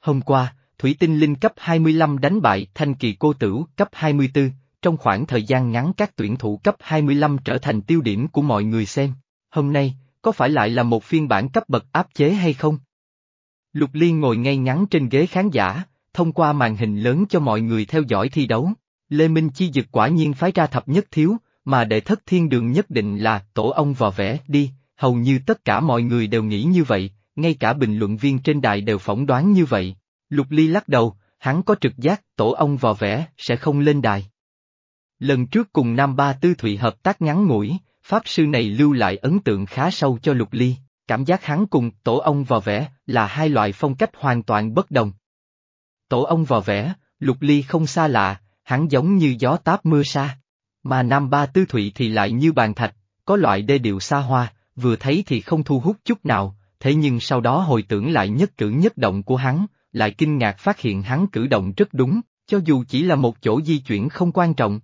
Hôm qua, Thủy Tinh Linh cấp 25 đánh bại Thanh Kỳ Cô Tửu cấp 24, trong khoảng thời gian ngắn các tuyển thủ cấp 25 trở thành tiêu điểm của mọi người xem. Hôm nay, có phải lại là một phiên bản cấp bậc áp chế hay không? Lục Liên ngồi ngay ngắn trên ghế khán giả, thông qua màn hình lớn cho mọi người theo dõi thi đấu. Lê Minh Chi dực quả nhiên phái ra thập nhất thiếu, mà đệ thất thiên đường nhất định là tổ ông vò vẽ đi, hầu như tất cả mọi người đều nghĩ như vậy, ngay cả bình luận viên trên đài đều phỏng đoán như vậy. Lục Ly lắc đầu, hắn có trực giác tổ ông vò vẽ sẽ không lên đài. Lần trước cùng Nam Ba Tư Thụy hợp tác ngắn ngủi, Pháp sư này lưu lại ấn tượng khá sâu cho Lục Ly, cảm giác hắn cùng tổ ông vò vẽ là hai loại phong cách hoàn toàn bất đồng. Tổ ông vò vẽ, Lục Ly không xa lạ, hắn giống như gió táp mưa sa. Mà Nam Ba Tư Thụy thì lại như bàn thạch, có loại đê điệu xa hoa, vừa thấy thì không thu hút chút nào, thế nhưng sau đó hồi tưởng lại nhất cử nhất động của hắn, lại kinh ngạc phát hiện hắn cử động rất đúng, cho dù chỉ là một chỗ di chuyển không quan trọng.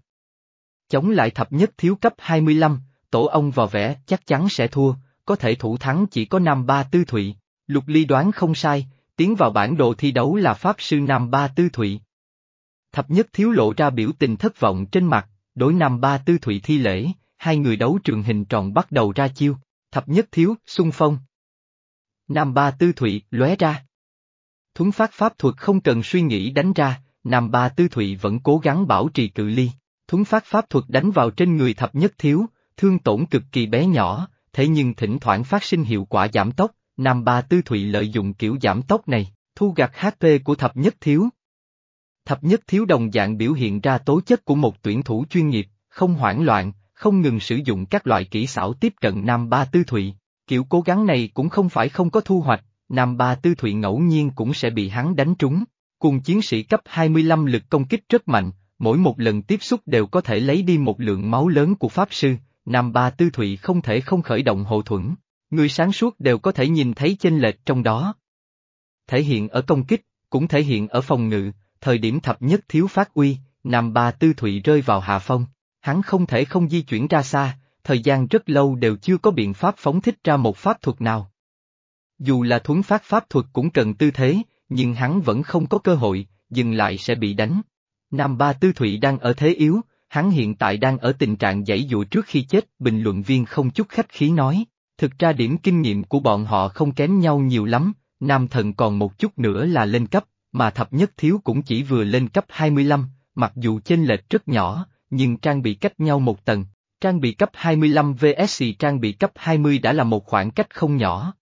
Chống lại thập nhất thiếu cấp 25, tổ ông vào vẽ chắc chắn sẽ thua, có thể thủ thắng chỉ có Nam Ba Tư Thụy. Lục Ly đoán không sai, tiến vào bản đồ thi đấu là Pháp Sư Nam Ba Tư Thụy. Thập nhất thiếu lộ ra biểu tình thất vọng trên mặt, đối Nam Ba Tư Thụy thi lễ, hai người đấu trường hình tròn bắt đầu ra chiêu, thập nhất thiếu, xung phong. Nam Ba Tư Thụy, lóe ra. Thuấn phát pháp thuật không cần suy nghĩ đánh ra, Nam Ba Tư Thụy vẫn cố gắng bảo trì cự ly. Thuấn phát pháp thuật đánh vào trên người thập nhất thiếu, thương tổn cực kỳ bé nhỏ, thế nhưng thỉnh thoảng phát sinh hiệu quả giảm tốc, Nam Ba Tư Thụy lợi dụng kiểu giảm tốc này, thu gặt HP của thập nhất thiếu. Thập nhất thiếu đồng dạng biểu hiện ra tố chất của một tuyển thủ chuyên nghiệp, không hoảng loạn, không ngừng sử dụng các loại kỹ xảo tiếp cận Nam Ba Tư Thụy. Kiểu cố gắng này cũng không phải không có thu hoạch, Nam Ba Tư Thụy ngẫu nhiên cũng sẽ bị hắn đánh trúng. Cùng chiến sĩ cấp 25 lực công kích rất mạnh, mỗi một lần tiếp xúc đều có thể lấy đi một lượng máu lớn của Pháp Sư, Nam Ba Tư Thụy không thể không khởi động hộ thuẫn, người sáng suốt đều có thể nhìn thấy chênh lệch trong đó. Thể hiện ở công kích, cũng thể hiện ở phòng ngự, thời điểm thập nhất thiếu phát uy, Nam Ba Tư Thụy rơi vào hạ phong, hắn không thể không di chuyển ra xa, thời gian rất lâu đều chưa có biện pháp phóng thích ra một pháp thuật nào. Dù là thuấn phát pháp thuật cũng cần tư thế, nhưng hắn vẫn không có cơ hội, dừng lại sẽ bị đánh. Nam Ba Tư Thụy đang ở thế yếu, hắn hiện tại đang ở tình trạng dãy dụ trước khi chết, bình luận viên không chút khách khí nói. Thực ra điểm kinh nghiệm của bọn họ không kém nhau nhiều lắm, Nam Thần còn một chút nữa là lên cấp, mà thập nhất thiếu cũng chỉ vừa lên cấp 25, mặc dù chênh lệch rất nhỏ, nhưng trang bị cách nhau một tầng. Trang bị cấp 25 vs trang bị cấp 20 đã là một khoảng cách không nhỏ.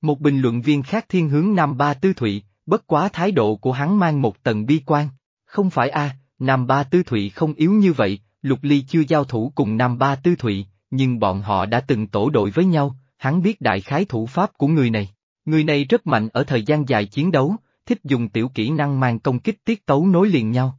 Một bình luận viên khác thiên hướng Nam Ba Tư Thụy, bất quá thái độ của hắn mang một tầng bi quan. Không phải a, Nam Ba Tư Thụy không yếu như vậy, Lục Ly chưa giao thủ cùng Nam Ba Tư Thụy, nhưng bọn họ đã từng tổ đội với nhau, hắn biết đại khái thủ pháp của người này. Người này rất mạnh ở thời gian dài chiến đấu, thích dùng tiểu kỹ năng mang công kích tiết tấu nối liền nhau.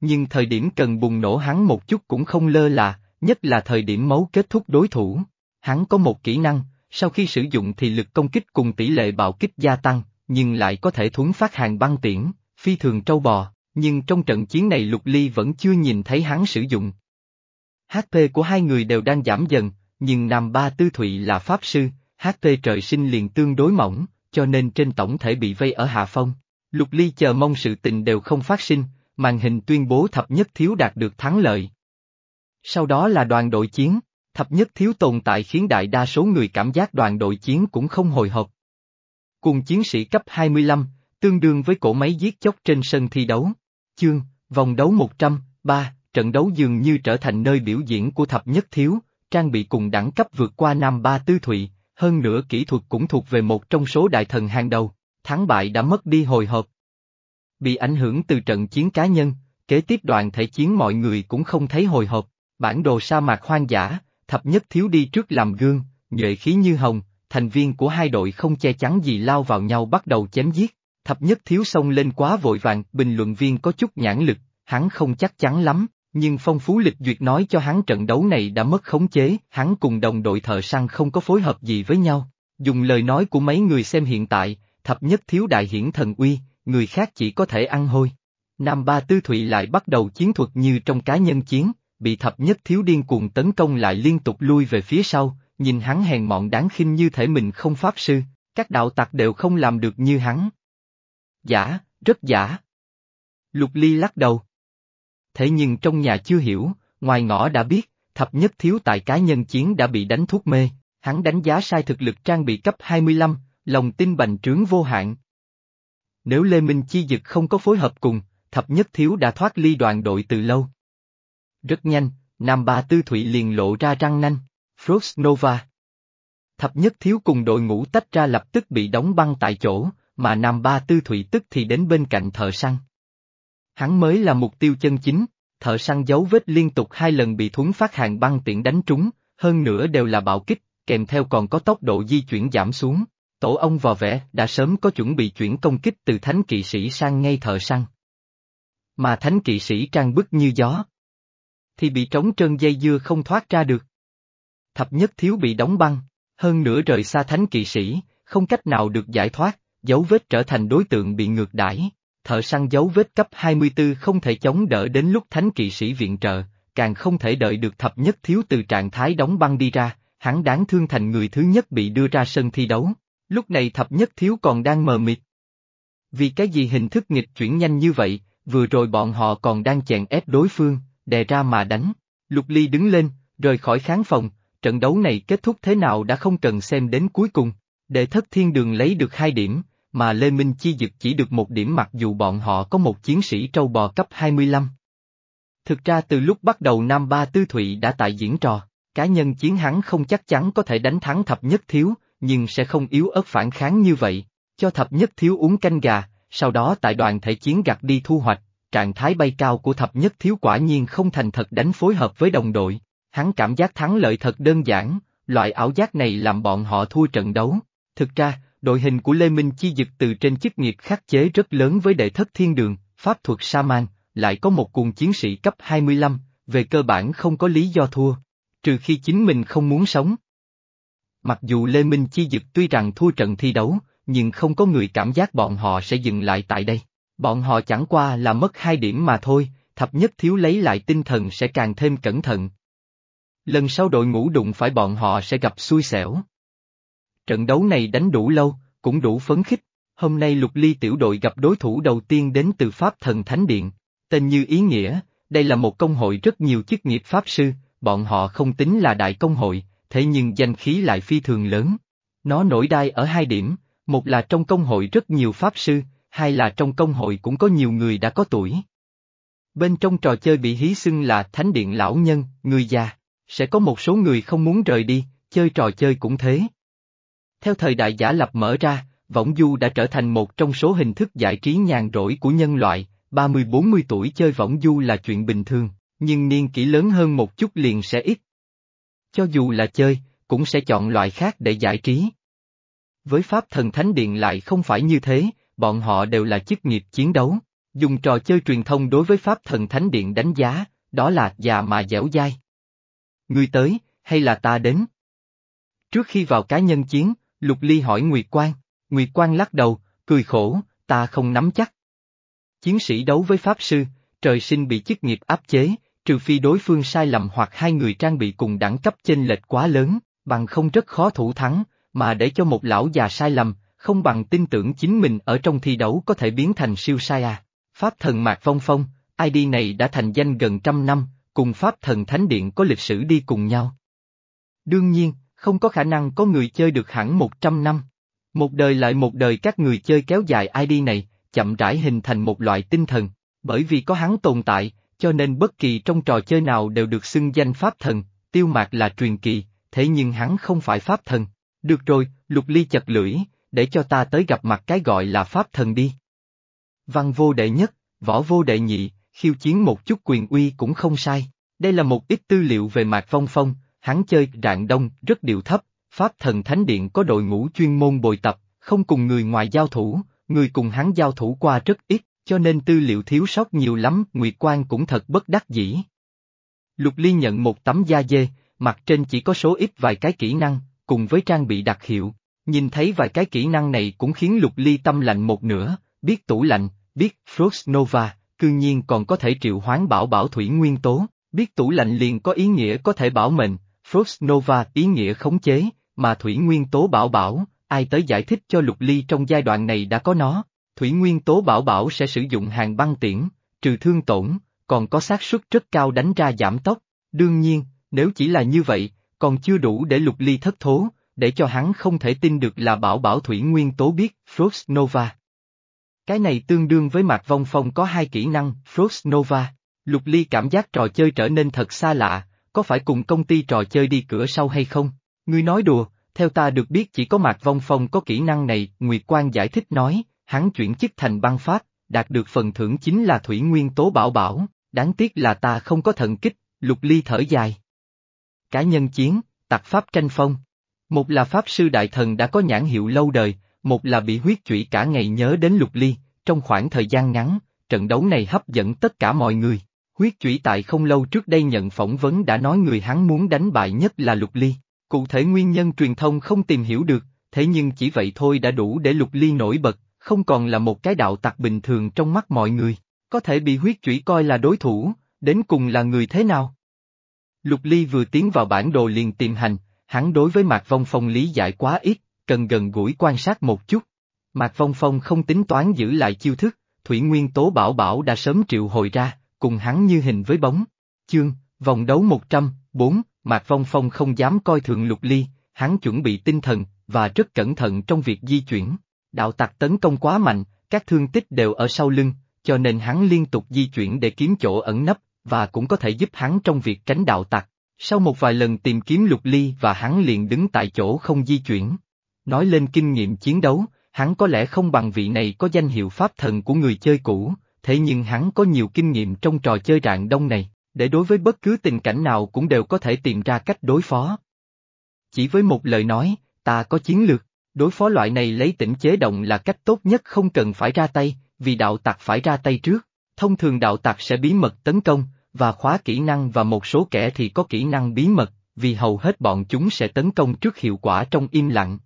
Nhưng thời điểm cần bùng nổ hắn một chút cũng không lơ là, nhất là thời điểm máu kết thúc đối thủ. Hắn có một kỹ năng, sau khi sử dụng thì lực công kích cùng tỷ lệ bạo kích gia tăng, nhưng lại có thể thuấn phát hàng băng tiễn, phi thường trâu bò, nhưng trong trận chiến này Lục Ly vẫn chưa nhìn thấy hắn sử dụng. HP của hai người đều đang giảm dần, nhưng Nam Ba Tư Thụy là Pháp Sư, HP trời sinh liền tương đối mỏng, cho nên trên tổng thể bị vây ở hạ phong. Lục Ly chờ mong sự tình đều không phát sinh, màn hình tuyên bố thập nhất thiếu đạt được thắng lợi. Sau đó là đoàn đội chiến, thập nhất thiếu tồn tại khiến đại đa số người cảm giác đoàn đội chiến cũng không hồi hộp. Cùng chiến sĩ cấp 25, tương đương với cổ máy giết chóc trên sân thi đấu. Chương, vòng đấu 100, 3, trận đấu dường như trở thành nơi biểu diễn của thập nhất thiếu, trang bị cùng đẳng cấp vượt qua Nam Ba Tư Thụy, hơn nữa kỹ thuật cũng thuộc về một trong số đại thần hàng đầu, thắng bại đã mất đi hồi hộp. Bị ảnh hưởng từ trận chiến cá nhân, kế tiếp đoàn thể chiến mọi người cũng không thấy hồi hộp, bản đồ sa mạc hoang dã, thập nhất thiếu đi trước làm gương, nhuệ khí như hồng, thành viên của hai đội không che chắn gì lao vào nhau bắt đầu chém giết. Thập nhất thiếu xông lên quá vội vàng, bình luận viên có chút nhãn lực, hắn không chắc chắn lắm, nhưng phong phú lịch duyệt nói cho hắn trận đấu này đã mất khống chế, hắn cùng đồng đội thợ săn không có phối hợp gì với nhau. Dùng lời nói của mấy người xem hiện tại, thập nhất thiếu đại hiển thần uy, người khác chỉ có thể ăn hôi. Nam Ba Tư Thụy lại bắt đầu chiến thuật như trong cá nhân chiến, bị thập nhất thiếu điên cuồng tấn công lại liên tục lui về phía sau, nhìn hắn hèn mọn đáng khinh như thể mình không pháp sư, các đạo tặc đều không làm được như hắn. Giả, rất giả. Lục Ly lắc đầu. Thế nhưng trong nhà chưa hiểu, ngoài ngõ đã biết, thập nhất thiếu tại cá nhân chiến đã bị đánh thuốc mê, hắn đánh giá sai thực lực trang bị cấp 25, lòng tin bành trướng vô hạn. Nếu Lê Minh Chi Dực không có phối hợp cùng, thập nhất thiếu đã thoát ly đoàn đội từ lâu. Rất nhanh, Nam Ba Tư Thụy liền lộ ra răng nanh, Frost Nova. Thập nhất thiếu cùng đội ngũ tách ra lập tức bị đóng băng tại chỗ, mà Nam Ba Tư Thụy tức thì đến bên cạnh thợ săn. Hắn mới là mục tiêu chân chính, thợ săn dấu vết liên tục hai lần bị thuấn phát hàng băng tiện đánh trúng, hơn nữa đều là bạo kích, kèm theo còn có tốc độ di chuyển giảm xuống. Tổ ông vò vẽ đã sớm có chuẩn bị chuyển công kích từ thánh kỵ sĩ sang ngay thợ săn. Mà thánh kỵ sĩ trang bức như gió. Thì bị trống trơn dây dưa không thoát ra được. Thập nhất thiếu bị đóng băng, hơn nữa rời xa thánh kỵ sĩ, không cách nào được giải thoát, dấu vết trở thành đối tượng bị ngược đãi. Thợ săn dấu vết cấp 24 không thể chống đỡ đến lúc thánh kỵ sĩ viện trợ, càng không thể đợi được thập nhất thiếu từ trạng thái đóng băng đi ra, hắn đáng thương thành người thứ nhất bị đưa ra sân thi đấu. Lúc này thập nhất thiếu còn đang mờ mịt. Vì cái gì hình thức nghịch chuyển nhanh như vậy, vừa rồi bọn họ còn đang chèn ép đối phương, đè ra mà đánh. Lục Ly đứng lên, rời khỏi khán phòng, trận đấu này kết thúc thế nào đã không cần xem đến cuối cùng. Đệ thất thiên đường lấy được hai điểm, mà Lê Minh Chi Dực chỉ được một điểm mặc dù bọn họ có một chiến sĩ trâu bò cấp 25. Thực ra từ lúc bắt đầu Nam Ba Tư Thụy đã tại diễn trò, cá nhân chiến hắn không chắc chắn có thể đánh thắng thập nhất thiếu, nhưng sẽ không yếu ớt phản kháng như vậy, cho thập nhất thiếu uống canh gà, sau đó tại đoàn thể chiến gặt đi thu hoạch, trạng thái bay cao của thập nhất thiếu quả nhiên không thành thật đánh phối hợp với đồng đội, hắn cảm giác thắng lợi thật đơn giản, loại ảo giác này làm bọn họ thua trận đấu. Thực ra, đội hình của Lê Minh Chi Dực từ trên chức nghiệp khắc chế rất lớn với đệ thất thiên đường, pháp thuật Sa Saman, lại có một cuồng chiến sĩ cấp 25, về cơ bản không có lý do thua, trừ khi chính mình không muốn sống. Mặc dù Lê Minh Chi Dực tuy rằng thua trận thi đấu, nhưng không có người cảm giác bọn họ sẽ dừng lại tại đây. Bọn họ chẳng qua là mất hai điểm mà thôi, thập nhất thiếu lấy lại tinh thần sẽ càng thêm cẩn thận. Lần sau đội ngũ đụng phải bọn họ sẽ gặp xui xẻo. Trận đấu này đánh đủ lâu, cũng đủ phấn khích. Hôm nay lục ly tiểu đội gặp đối thủ đầu tiên đến từ Pháp Thần Thánh Điện. Tên như ý nghĩa, đây là một công hội rất nhiều chức nghiệp Pháp Sư, bọn họ không tính là đại công hội, thế nhưng danh khí lại phi thường lớn. Nó nổi đai ở hai điểm, một là trong công hội rất nhiều Pháp Sư, hai là trong công hội cũng có nhiều người đã có tuổi. Bên trong trò chơi bị hí xưng là Thánh Điện Lão Nhân, người già, sẽ có một số người không muốn rời đi, chơi trò chơi cũng thế. Theo thời đại giả lập mở ra, võng du đã trở thành một trong số hình thức giải trí nhàn rỗi của nhân loại, 30-40 tuổi chơi võng du là chuyện bình thường, nhưng niên kỷ lớn hơn một chút liền sẽ ít. Cho dù là chơi, cũng sẽ chọn loại khác để giải trí. Với Pháp Thần Thánh Điện lại không phải như thế, bọn họ đều là chức nghiệp chiến đấu, dùng trò chơi truyền thông đối với Pháp Thần Thánh Điện đánh giá, đó là già mà dẻo dai. Ngươi tới, hay là ta đến? Trước khi vào cá nhân chiến, Lục Ly hỏi Nguyệt Quang, Nguyệt Quang lắc đầu, cười khổ, ta không nắm chắc. Chiến sĩ đấu với Pháp Sư, trời sinh bị chức nghiệp áp chế, trừ phi đối phương sai lầm hoặc hai người trang bị cùng đẳng cấp chênh lệch quá lớn, bằng không rất khó thủ thắng, mà để cho một lão già sai lầm, không bằng tin tưởng chính mình ở trong thi đấu có thể biến thành siêu sai à. Pháp thần Mạc Phong Phong, ID này đã thành danh gần trăm năm, cùng Pháp thần Thánh Điện có lịch sử đi cùng nhau. Đương nhiên, không có khả năng có người chơi được hẳn 100 năm. Một đời lại một đời các người chơi kéo dài ID này, chậm rãi hình thành một loại tinh thần, bởi vì có hắn tồn tại, cho nên bất kỳ trong trò chơi nào đều được xưng danh Pháp thần, tiêu mạc là truyền kỳ, thế nhưng hắn không phải Pháp thần. Được rồi, lục ly chật lưỡi, để cho ta tới gặp mặt cái gọi là Pháp thần đi. Văn vô đệ nhất, võ vô đệ nhị, khiêu chiến một chút quyền uy cũng không sai. Đây là một ít tư liệu về Mạc Phong Phong, hắn chơi rạng đông, rất điều thấp, Pháp thần Thánh Điện có đội ngũ chuyên môn bồi tập, không cùng người ngoài giao thủ, người cùng hắn giao thủ qua rất ít, cho nên tư liệu thiếu sót nhiều lắm, Nguyệt quang cũng thật bất đắc dĩ. Lục Ly nhận một tấm da dê, mặt trên chỉ có số ít vài cái kỹ năng, cùng với trang bị đặc hiệu, nhìn thấy vài cái kỹ năng này cũng khiến Lục Ly tâm lạnh một nửa, biết tủ lạnh, biết Frost Nova, cư nhiên còn có thể triệu hoán bảo bảo thủy nguyên tố, Biết tủ lạnh liền có ý nghĩa có thể bảo mệnh, Frost Nova ý nghĩa khống chế, mà thủy nguyên tố bảo bảo, ai tới giải thích cho lục ly trong giai đoạn này đã có nó. Thủy nguyên tố bảo bảo sẽ sử dụng hàng băng tiễn, trừ thương tổn, còn có xác suất rất cao đánh ra giảm tốc. Đương nhiên, nếu chỉ là như vậy, còn chưa đủ để lục ly thất thố, để cho hắn không thể tin được là bảo bảo thủy nguyên tố biết Frost Nova. Cái này tương đương với Mạc Vong Phong có hai kỹ năng Frost Nova. Lục Ly cảm giác trò chơi trở nên thật xa lạ, có phải cùng công ty trò chơi đi cửa sau hay không? Ngươi nói đùa, theo ta được biết chỉ có Mạc Vong Phong có kỹ năng này, Nguyệt Quang giải thích nói, hắn chuyển chức thành băng pháp, đạt được phần thưởng chính là thủy nguyên tố bảo bảo, đáng tiếc là ta không có thần kích, Lục Ly thở dài. Cá nhân chiến, tặc pháp tranh phong. Một là pháp sư đại thần đã có nhãn hiệu lâu đời, một là bị huyết chủy cả ngày nhớ đến Lục Ly, trong khoảng thời gian ngắn, trận đấu này hấp dẫn tất cả mọi người. Huyết chủy tại không lâu trước đây nhận phỏng vấn đã nói người hắn muốn đánh bại nhất là Lục Ly. Cụ thể nguyên nhân truyền thông không tìm hiểu được, thế nhưng chỉ vậy thôi đã đủ để Lục Ly nổi bật, không còn là một cái đạo tặc bình thường trong mắt mọi người. Có thể bị huyết chủy coi là đối thủ, đến cùng là người thế nào? Lục Ly vừa tiến vào bản đồ liền tìm hành, hắn đối với Mạc Vong Phong lý giải quá ít, cần gần gũi quan sát một chút. Mạc Vong Phong không tính toán giữ lại chiêu thức, Thủy Nguyên Tố Bảo Bảo đã sớm triệu hồi ra, cùng hắn như hình với bóng. Chương, vòng đấu 104, Mạc Vong Phong không dám coi thường lục ly, hắn chuẩn bị tinh thần, và rất cẩn thận trong việc di chuyển. Đạo tặc tấn công quá mạnh, các thương tích đều ở sau lưng, cho nên hắn liên tục di chuyển để kiếm chỗ ẩn nấp, và cũng có thể giúp hắn trong việc tránh đạo tặc. Sau một vài lần tìm kiếm lục ly và hắn liền đứng tại chỗ không di chuyển. Nói lên kinh nghiệm chiến đấu, hắn có lẽ không bằng vị này có danh hiệu pháp thần của người chơi cũ, thế nhưng hắn có nhiều kinh nghiệm trong trò chơi rạng đông này, để đối với bất cứ tình cảnh nào cũng đều có thể tìm ra cách đối phó. Chỉ với một lời nói, ta có chiến lược, đối phó loại này lấy tỉnh chế động là cách tốt nhất không cần phải ra tay, vì đạo tặc phải ra tay trước. Thông thường đạo tặc sẽ bí mật tấn công, và khóa kỹ năng và một số kẻ thì có kỹ năng bí mật, vì hầu hết bọn chúng sẽ tấn công trước hiệu quả trong im lặng.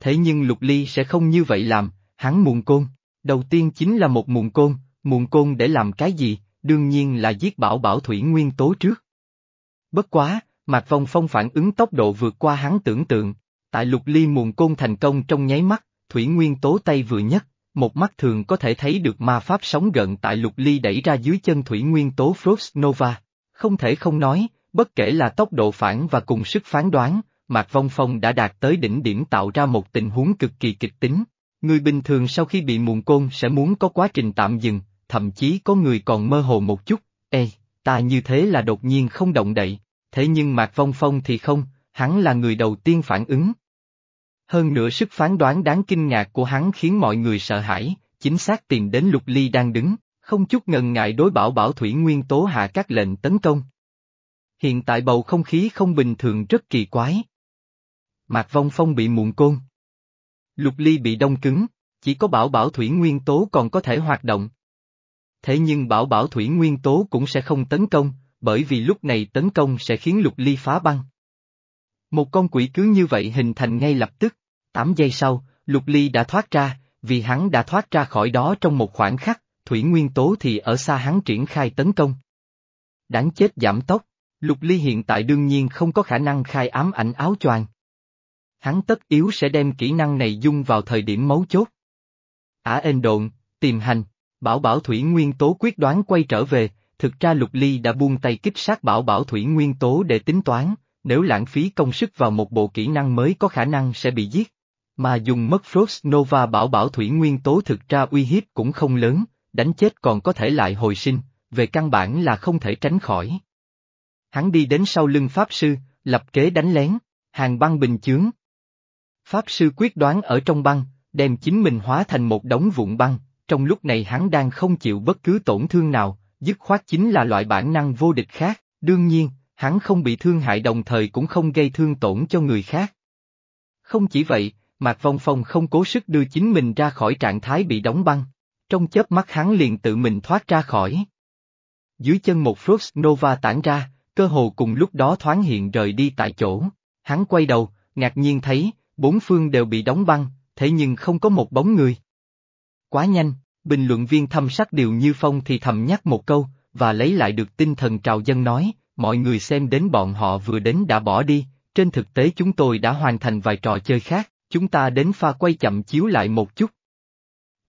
Thế nhưng Lục Ly sẽ không như vậy làm, hắn muộn côn. Đầu tiên chính là một mụn côn, mụn côn để làm cái gì, đương nhiên là giết bảo bảo thủy nguyên tố trước. Bất quá, Mạc Vong Phong phản ứng tốc độ vượt qua hắn tưởng tượng, tại lục ly mụn côn thành công trong nháy mắt, thủy nguyên tố tay vừa nhất, một mắt thường có thể thấy được ma pháp sóng gần tại lục ly đẩy ra dưới chân thủy nguyên tố Frost Nova. Không thể không nói, bất kể là tốc độ phản và cùng sức phán đoán, Mạc Vong Phong đã đạt tới đỉnh điểm tạo ra một tình huống cực kỳ kịch tính. Người bình thường sau khi bị muộn côn sẽ muốn có quá trình tạm dừng, thậm chí có người còn mơ hồ một chút, ê, ta như thế là đột nhiên không động đậy, thế nhưng Mạc Vong Phong thì không, hắn là người đầu tiên phản ứng. Hơn nữa sức phán đoán đáng kinh ngạc của hắn khiến mọi người sợ hãi, chính xác tìm đến Lục Ly đang đứng, không chút ngần ngại đối bảo bảo thủy nguyên tố hạ các lệnh tấn công. Hiện tại bầu không khí không bình thường rất kỳ quái. Mạc Vong Phong bị muộn côn. Lục Ly bị đông cứng, chỉ có bảo bảo thủy nguyên tố còn có thể hoạt động. Thế nhưng bảo bảo thủy nguyên tố cũng sẽ không tấn công, bởi vì lúc này tấn công sẽ khiến lục ly phá băng. Một con quỷ cứ như vậy hình thành ngay lập tức, 8 giây sau, lục ly đã thoát ra, vì hắn đã thoát ra khỏi đó trong một khoảng khắc, thủy nguyên tố thì ở xa hắn triển khai tấn công. Đáng chết giảm tốc, lục ly hiện tại đương nhiên không có khả năng khai ám ảnh áo choàng. Hắn tất yếu sẽ đem kỹ năng này dung vào thời điểm mấu chốt. Ả ên độn, tìm hành, Bảo Bảo Thủy Nguyên Tố quyết đoán quay trở về, thực ra Lục Ly đã buông tay kích sát Bảo Bảo Thủy Nguyên Tố để tính toán, nếu lãng phí công sức vào một bộ kỹ năng mới có khả năng sẽ bị giết. Mà dùng mất Frost Nova Bảo Bảo Thủy Nguyên Tố thực ra uy hiếp cũng không lớn, đánh chết còn có thể lại hồi sinh, về căn bản là không thể tránh khỏi. Hắn đi đến sau lưng Pháp Sư, lập kế đánh lén, hàng băng bình chướng. Pháp Sư quyết đoán ở trong băng, đem chính mình hóa thành một đống vụn băng, trong lúc này hắn đang không chịu bất cứ tổn thương nào, dứt khoát chính là loại bản năng vô địch khác, đương nhiên, hắn không bị thương hại đồng thời cũng không gây thương tổn cho người khác. Không chỉ vậy, Mạc Vong Phong không cố sức đưa chính mình ra khỏi trạng thái bị đóng băng, trong chớp mắt hắn liền tự mình thoát ra khỏi. Dưới chân một Frost Nova tản ra, cơ hồ cùng lúc đó thoáng hiện rời đi tại chỗ, hắn quay đầu, ngạc nhiên thấy, bốn phương đều bị đóng băng, thế nhưng không có một bóng người. Quá nhanh, bình luận viên thâm sắc điều như phong thì thầm nhắc một câu, và lấy lại được tinh thần trào dân nói, mọi người xem đến bọn họ vừa đến đã bỏ đi, trên thực tế chúng tôi đã hoàn thành vài trò chơi khác, chúng ta đến pha quay chậm chiếu lại một chút.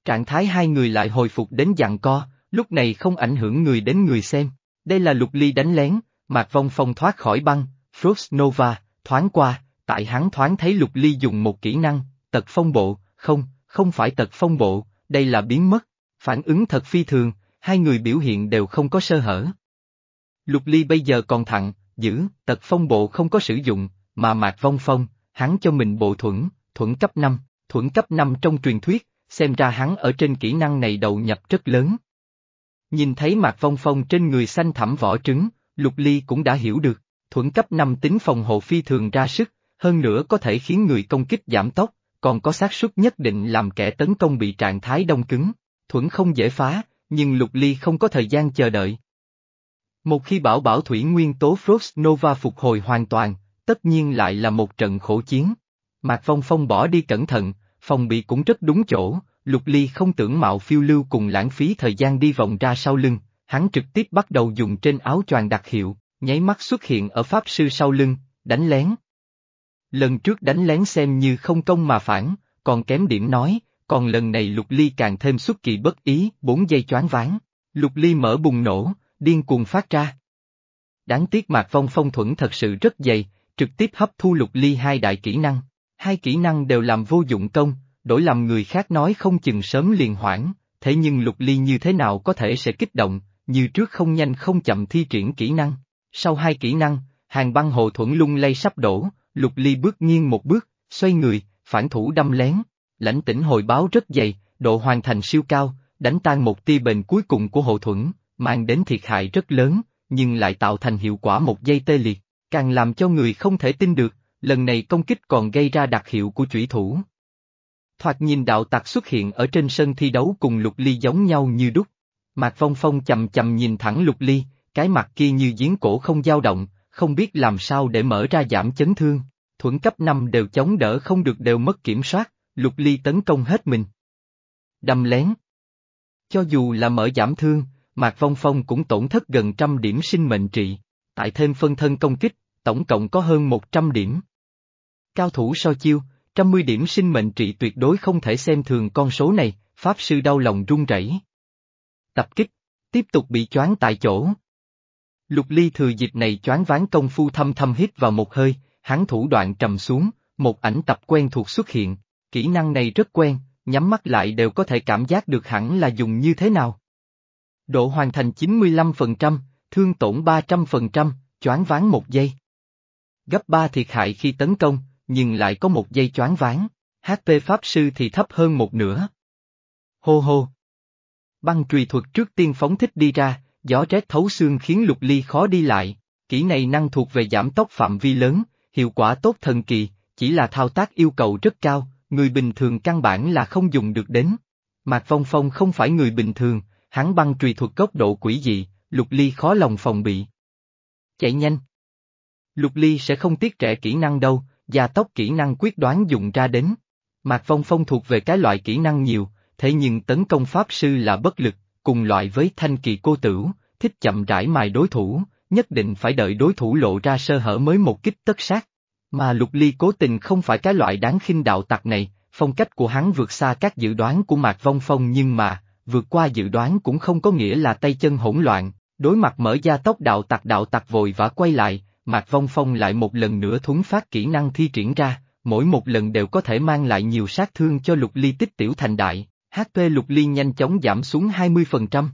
Trạng thái hai người lại hồi phục đến dạng co, lúc này không ảnh hưởng người đến người xem. Đây là lục ly đánh lén, Mạc Vong Phong thoát khỏi băng, Frost Nova, thoáng qua, tại hắn thoáng thấy lục ly dùng một kỹ năng, tật phong bộ, không, không phải tật phong bộ, đây là biến mất, phản ứng thật phi thường, hai người biểu hiện đều không có sơ hở. Lục ly bây giờ còn thẳng, giữ, tật phong bộ không có sử dụng, mà Mạc Vong Phong, hắn cho mình bộ thuẫn, thuẫn cấp 5, thuẫn cấp 5 trong truyền thuyết, xem ra hắn ở trên kỹ năng này đầu nhập rất lớn. Nhìn thấy Mạc Vong Phong trên người xanh thẳm vỏ trứng, Lục Ly cũng đã hiểu được, thuẫn cấp 5 tính phòng hộ phi thường ra sức, hơn nữa có thể khiến người công kích giảm tốc, còn có xác suất nhất định làm kẻ tấn công bị trạng thái đông cứng. Thuẫn không dễ phá, nhưng Lục Ly không có thời gian chờ đợi. Một khi bảo bảo thủy nguyên tố Frost Nova phục hồi hoàn toàn, tất nhiên lại là một trận khổ chiến. Mạc Phong Phong bỏ đi cẩn thận, phòng bị cũng rất đúng chỗ, Lục Ly không tưởng mạo phiêu lưu cùng lãng phí thời gian đi vòng ra sau lưng, hắn trực tiếp bắt đầu dùng trên áo choàng đặc hiệu, nháy mắt xuất hiện ở pháp sư sau lưng, đánh lén. Lần trước đánh lén xem như không công mà phản, còn kém điểm nói, còn lần này Lục Ly càng thêm xuất kỳ bất ý, bốn giây choáng váng. Lục Ly mở bùng nổ, điên cuồng phát ra. Đáng tiếc Mạc Phong phong thuẫn thật sự rất dày, trực tiếp hấp thu Lục Ly hai đại kỹ năng. Hai kỹ năng đều làm vô dụng công, đổi làm người khác nói không chừng sớm liền hoãn, thế nhưng Lục Ly như thế nào có thể sẽ kích động, như trước không nhanh không chậm thi triển kỹ năng. Sau hai kỹ năng, hàng băng hộ thuẫn lung lay sắp đổ, Lục Ly bước nghiêng một bước, xoay người, phản thủ đâm lén, lãnh tĩnh hồi báo rất dày, độ hoàn thành siêu cao, đánh tan một tia bền cuối cùng của Hậu thuẫn, mang đến thiệt hại rất lớn, nhưng lại tạo thành hiệu quả một giây tê liệt, càng làm cho người không thể tin được, lần này công kích còn gây ra đặc hiệu của chủy thủ. Thoạt nhìn đạo tặc xuất hiện ở trên sân thi đấu cùng lục ly giống nhau như đúc. Mạc Phong Phong chầm chầm nhìn thẳng lục ly, cái mặt kia như giếng cổ không dao động, không biết làm sao để mở ra giảm chấn thương. Thuẫn cấp 5 đều chống đỡ không được đều mất kiểm soát, lục ly tấn công hết mình. Đâm lén. Cho dù là mở giảm thương, Mạc Vong Phong cũng tổn thất gần trăm điểm sinh mệnh trị, tại thêm phân thân công kích, tổng cộng có hơn 100 điểm. Cao thủ so chiêu, trăm mươi điểm sinh mệnh trị tuyệt đối không thể xem thường con số này, Pháp Sư đau lòng run rẩy. Tập kích, tiếp tục bị choáng tại chỗ. Lục Ly thừa dịp này choáng ván công phu thâm thâm hít vào một hơi, hắn thủ đoạn trầm xuống, một ảnh tập quen thuộc xuất hiện, kỹ năng này rất quen, nhắm mắt lại đều có thể cảm giác được hẳn là dùng như thế nào. Độ hoàn thành 95%, thương tổn 300%, choáng ván một giây. Gấp 3 thiệt hại khi tấn công, nhưng lại có một giây choáng ván, HP Pháp Sư thì thấp hơn một nửa. Hô hô! Băng trùy thuật trước tiên phóng thích đi ra, gió rét thấu xương khiến lục ly khó đi lại, kỹ này năng thuộc về giảm tốc phạm vi lớn, hiệu quả tốt thần kỳ, chỉ là thao tác yêu cầu rất cao, người bình thường căn bản là không dùng được đến. Mạc Phong Phong không phải người bình thường, hắn băng trùy thuật góc độ quỷ dị, lục ly khó lòng phòng bị. Chạy nhanh! Lục ly sẽ không tiết trẻ kỹ năng đâu, gia tốc kỹ năng quyết đoán dùng ra đến. Mạc Phong Phong thuộc về cái loại kỹ năng nhiều, thế nhưng tấn công pháp sư là bất lực, cùng loại với thanh kỳ cô tử, thích chậm rãi mài đối thủ, nhất định phải đợi đối thủ lộ ra sơ hở mới một kích tất sát. Mà lục ly cố tình không phải cái loại đáng khinh đạo tặc này, phong cách của hắn vượt xa các dự đoán của Mạc Vong Phong nhưng mà, vượt qua dự đoán cũng không có nghĩa là tay chân hỗn loạn, đối mặt mở gia tốc đạo tặc đạo tặc vội vã quay lại, Mạc Vong Phong lại một lần nữa thuấn phát kỹ năng thi triển ra, mỗi một lần đều có thể mang lại nhiều sát thương cho lục ly tích tiểu thành đại, HP lục liên nhanh chóng giảm xuống 20%.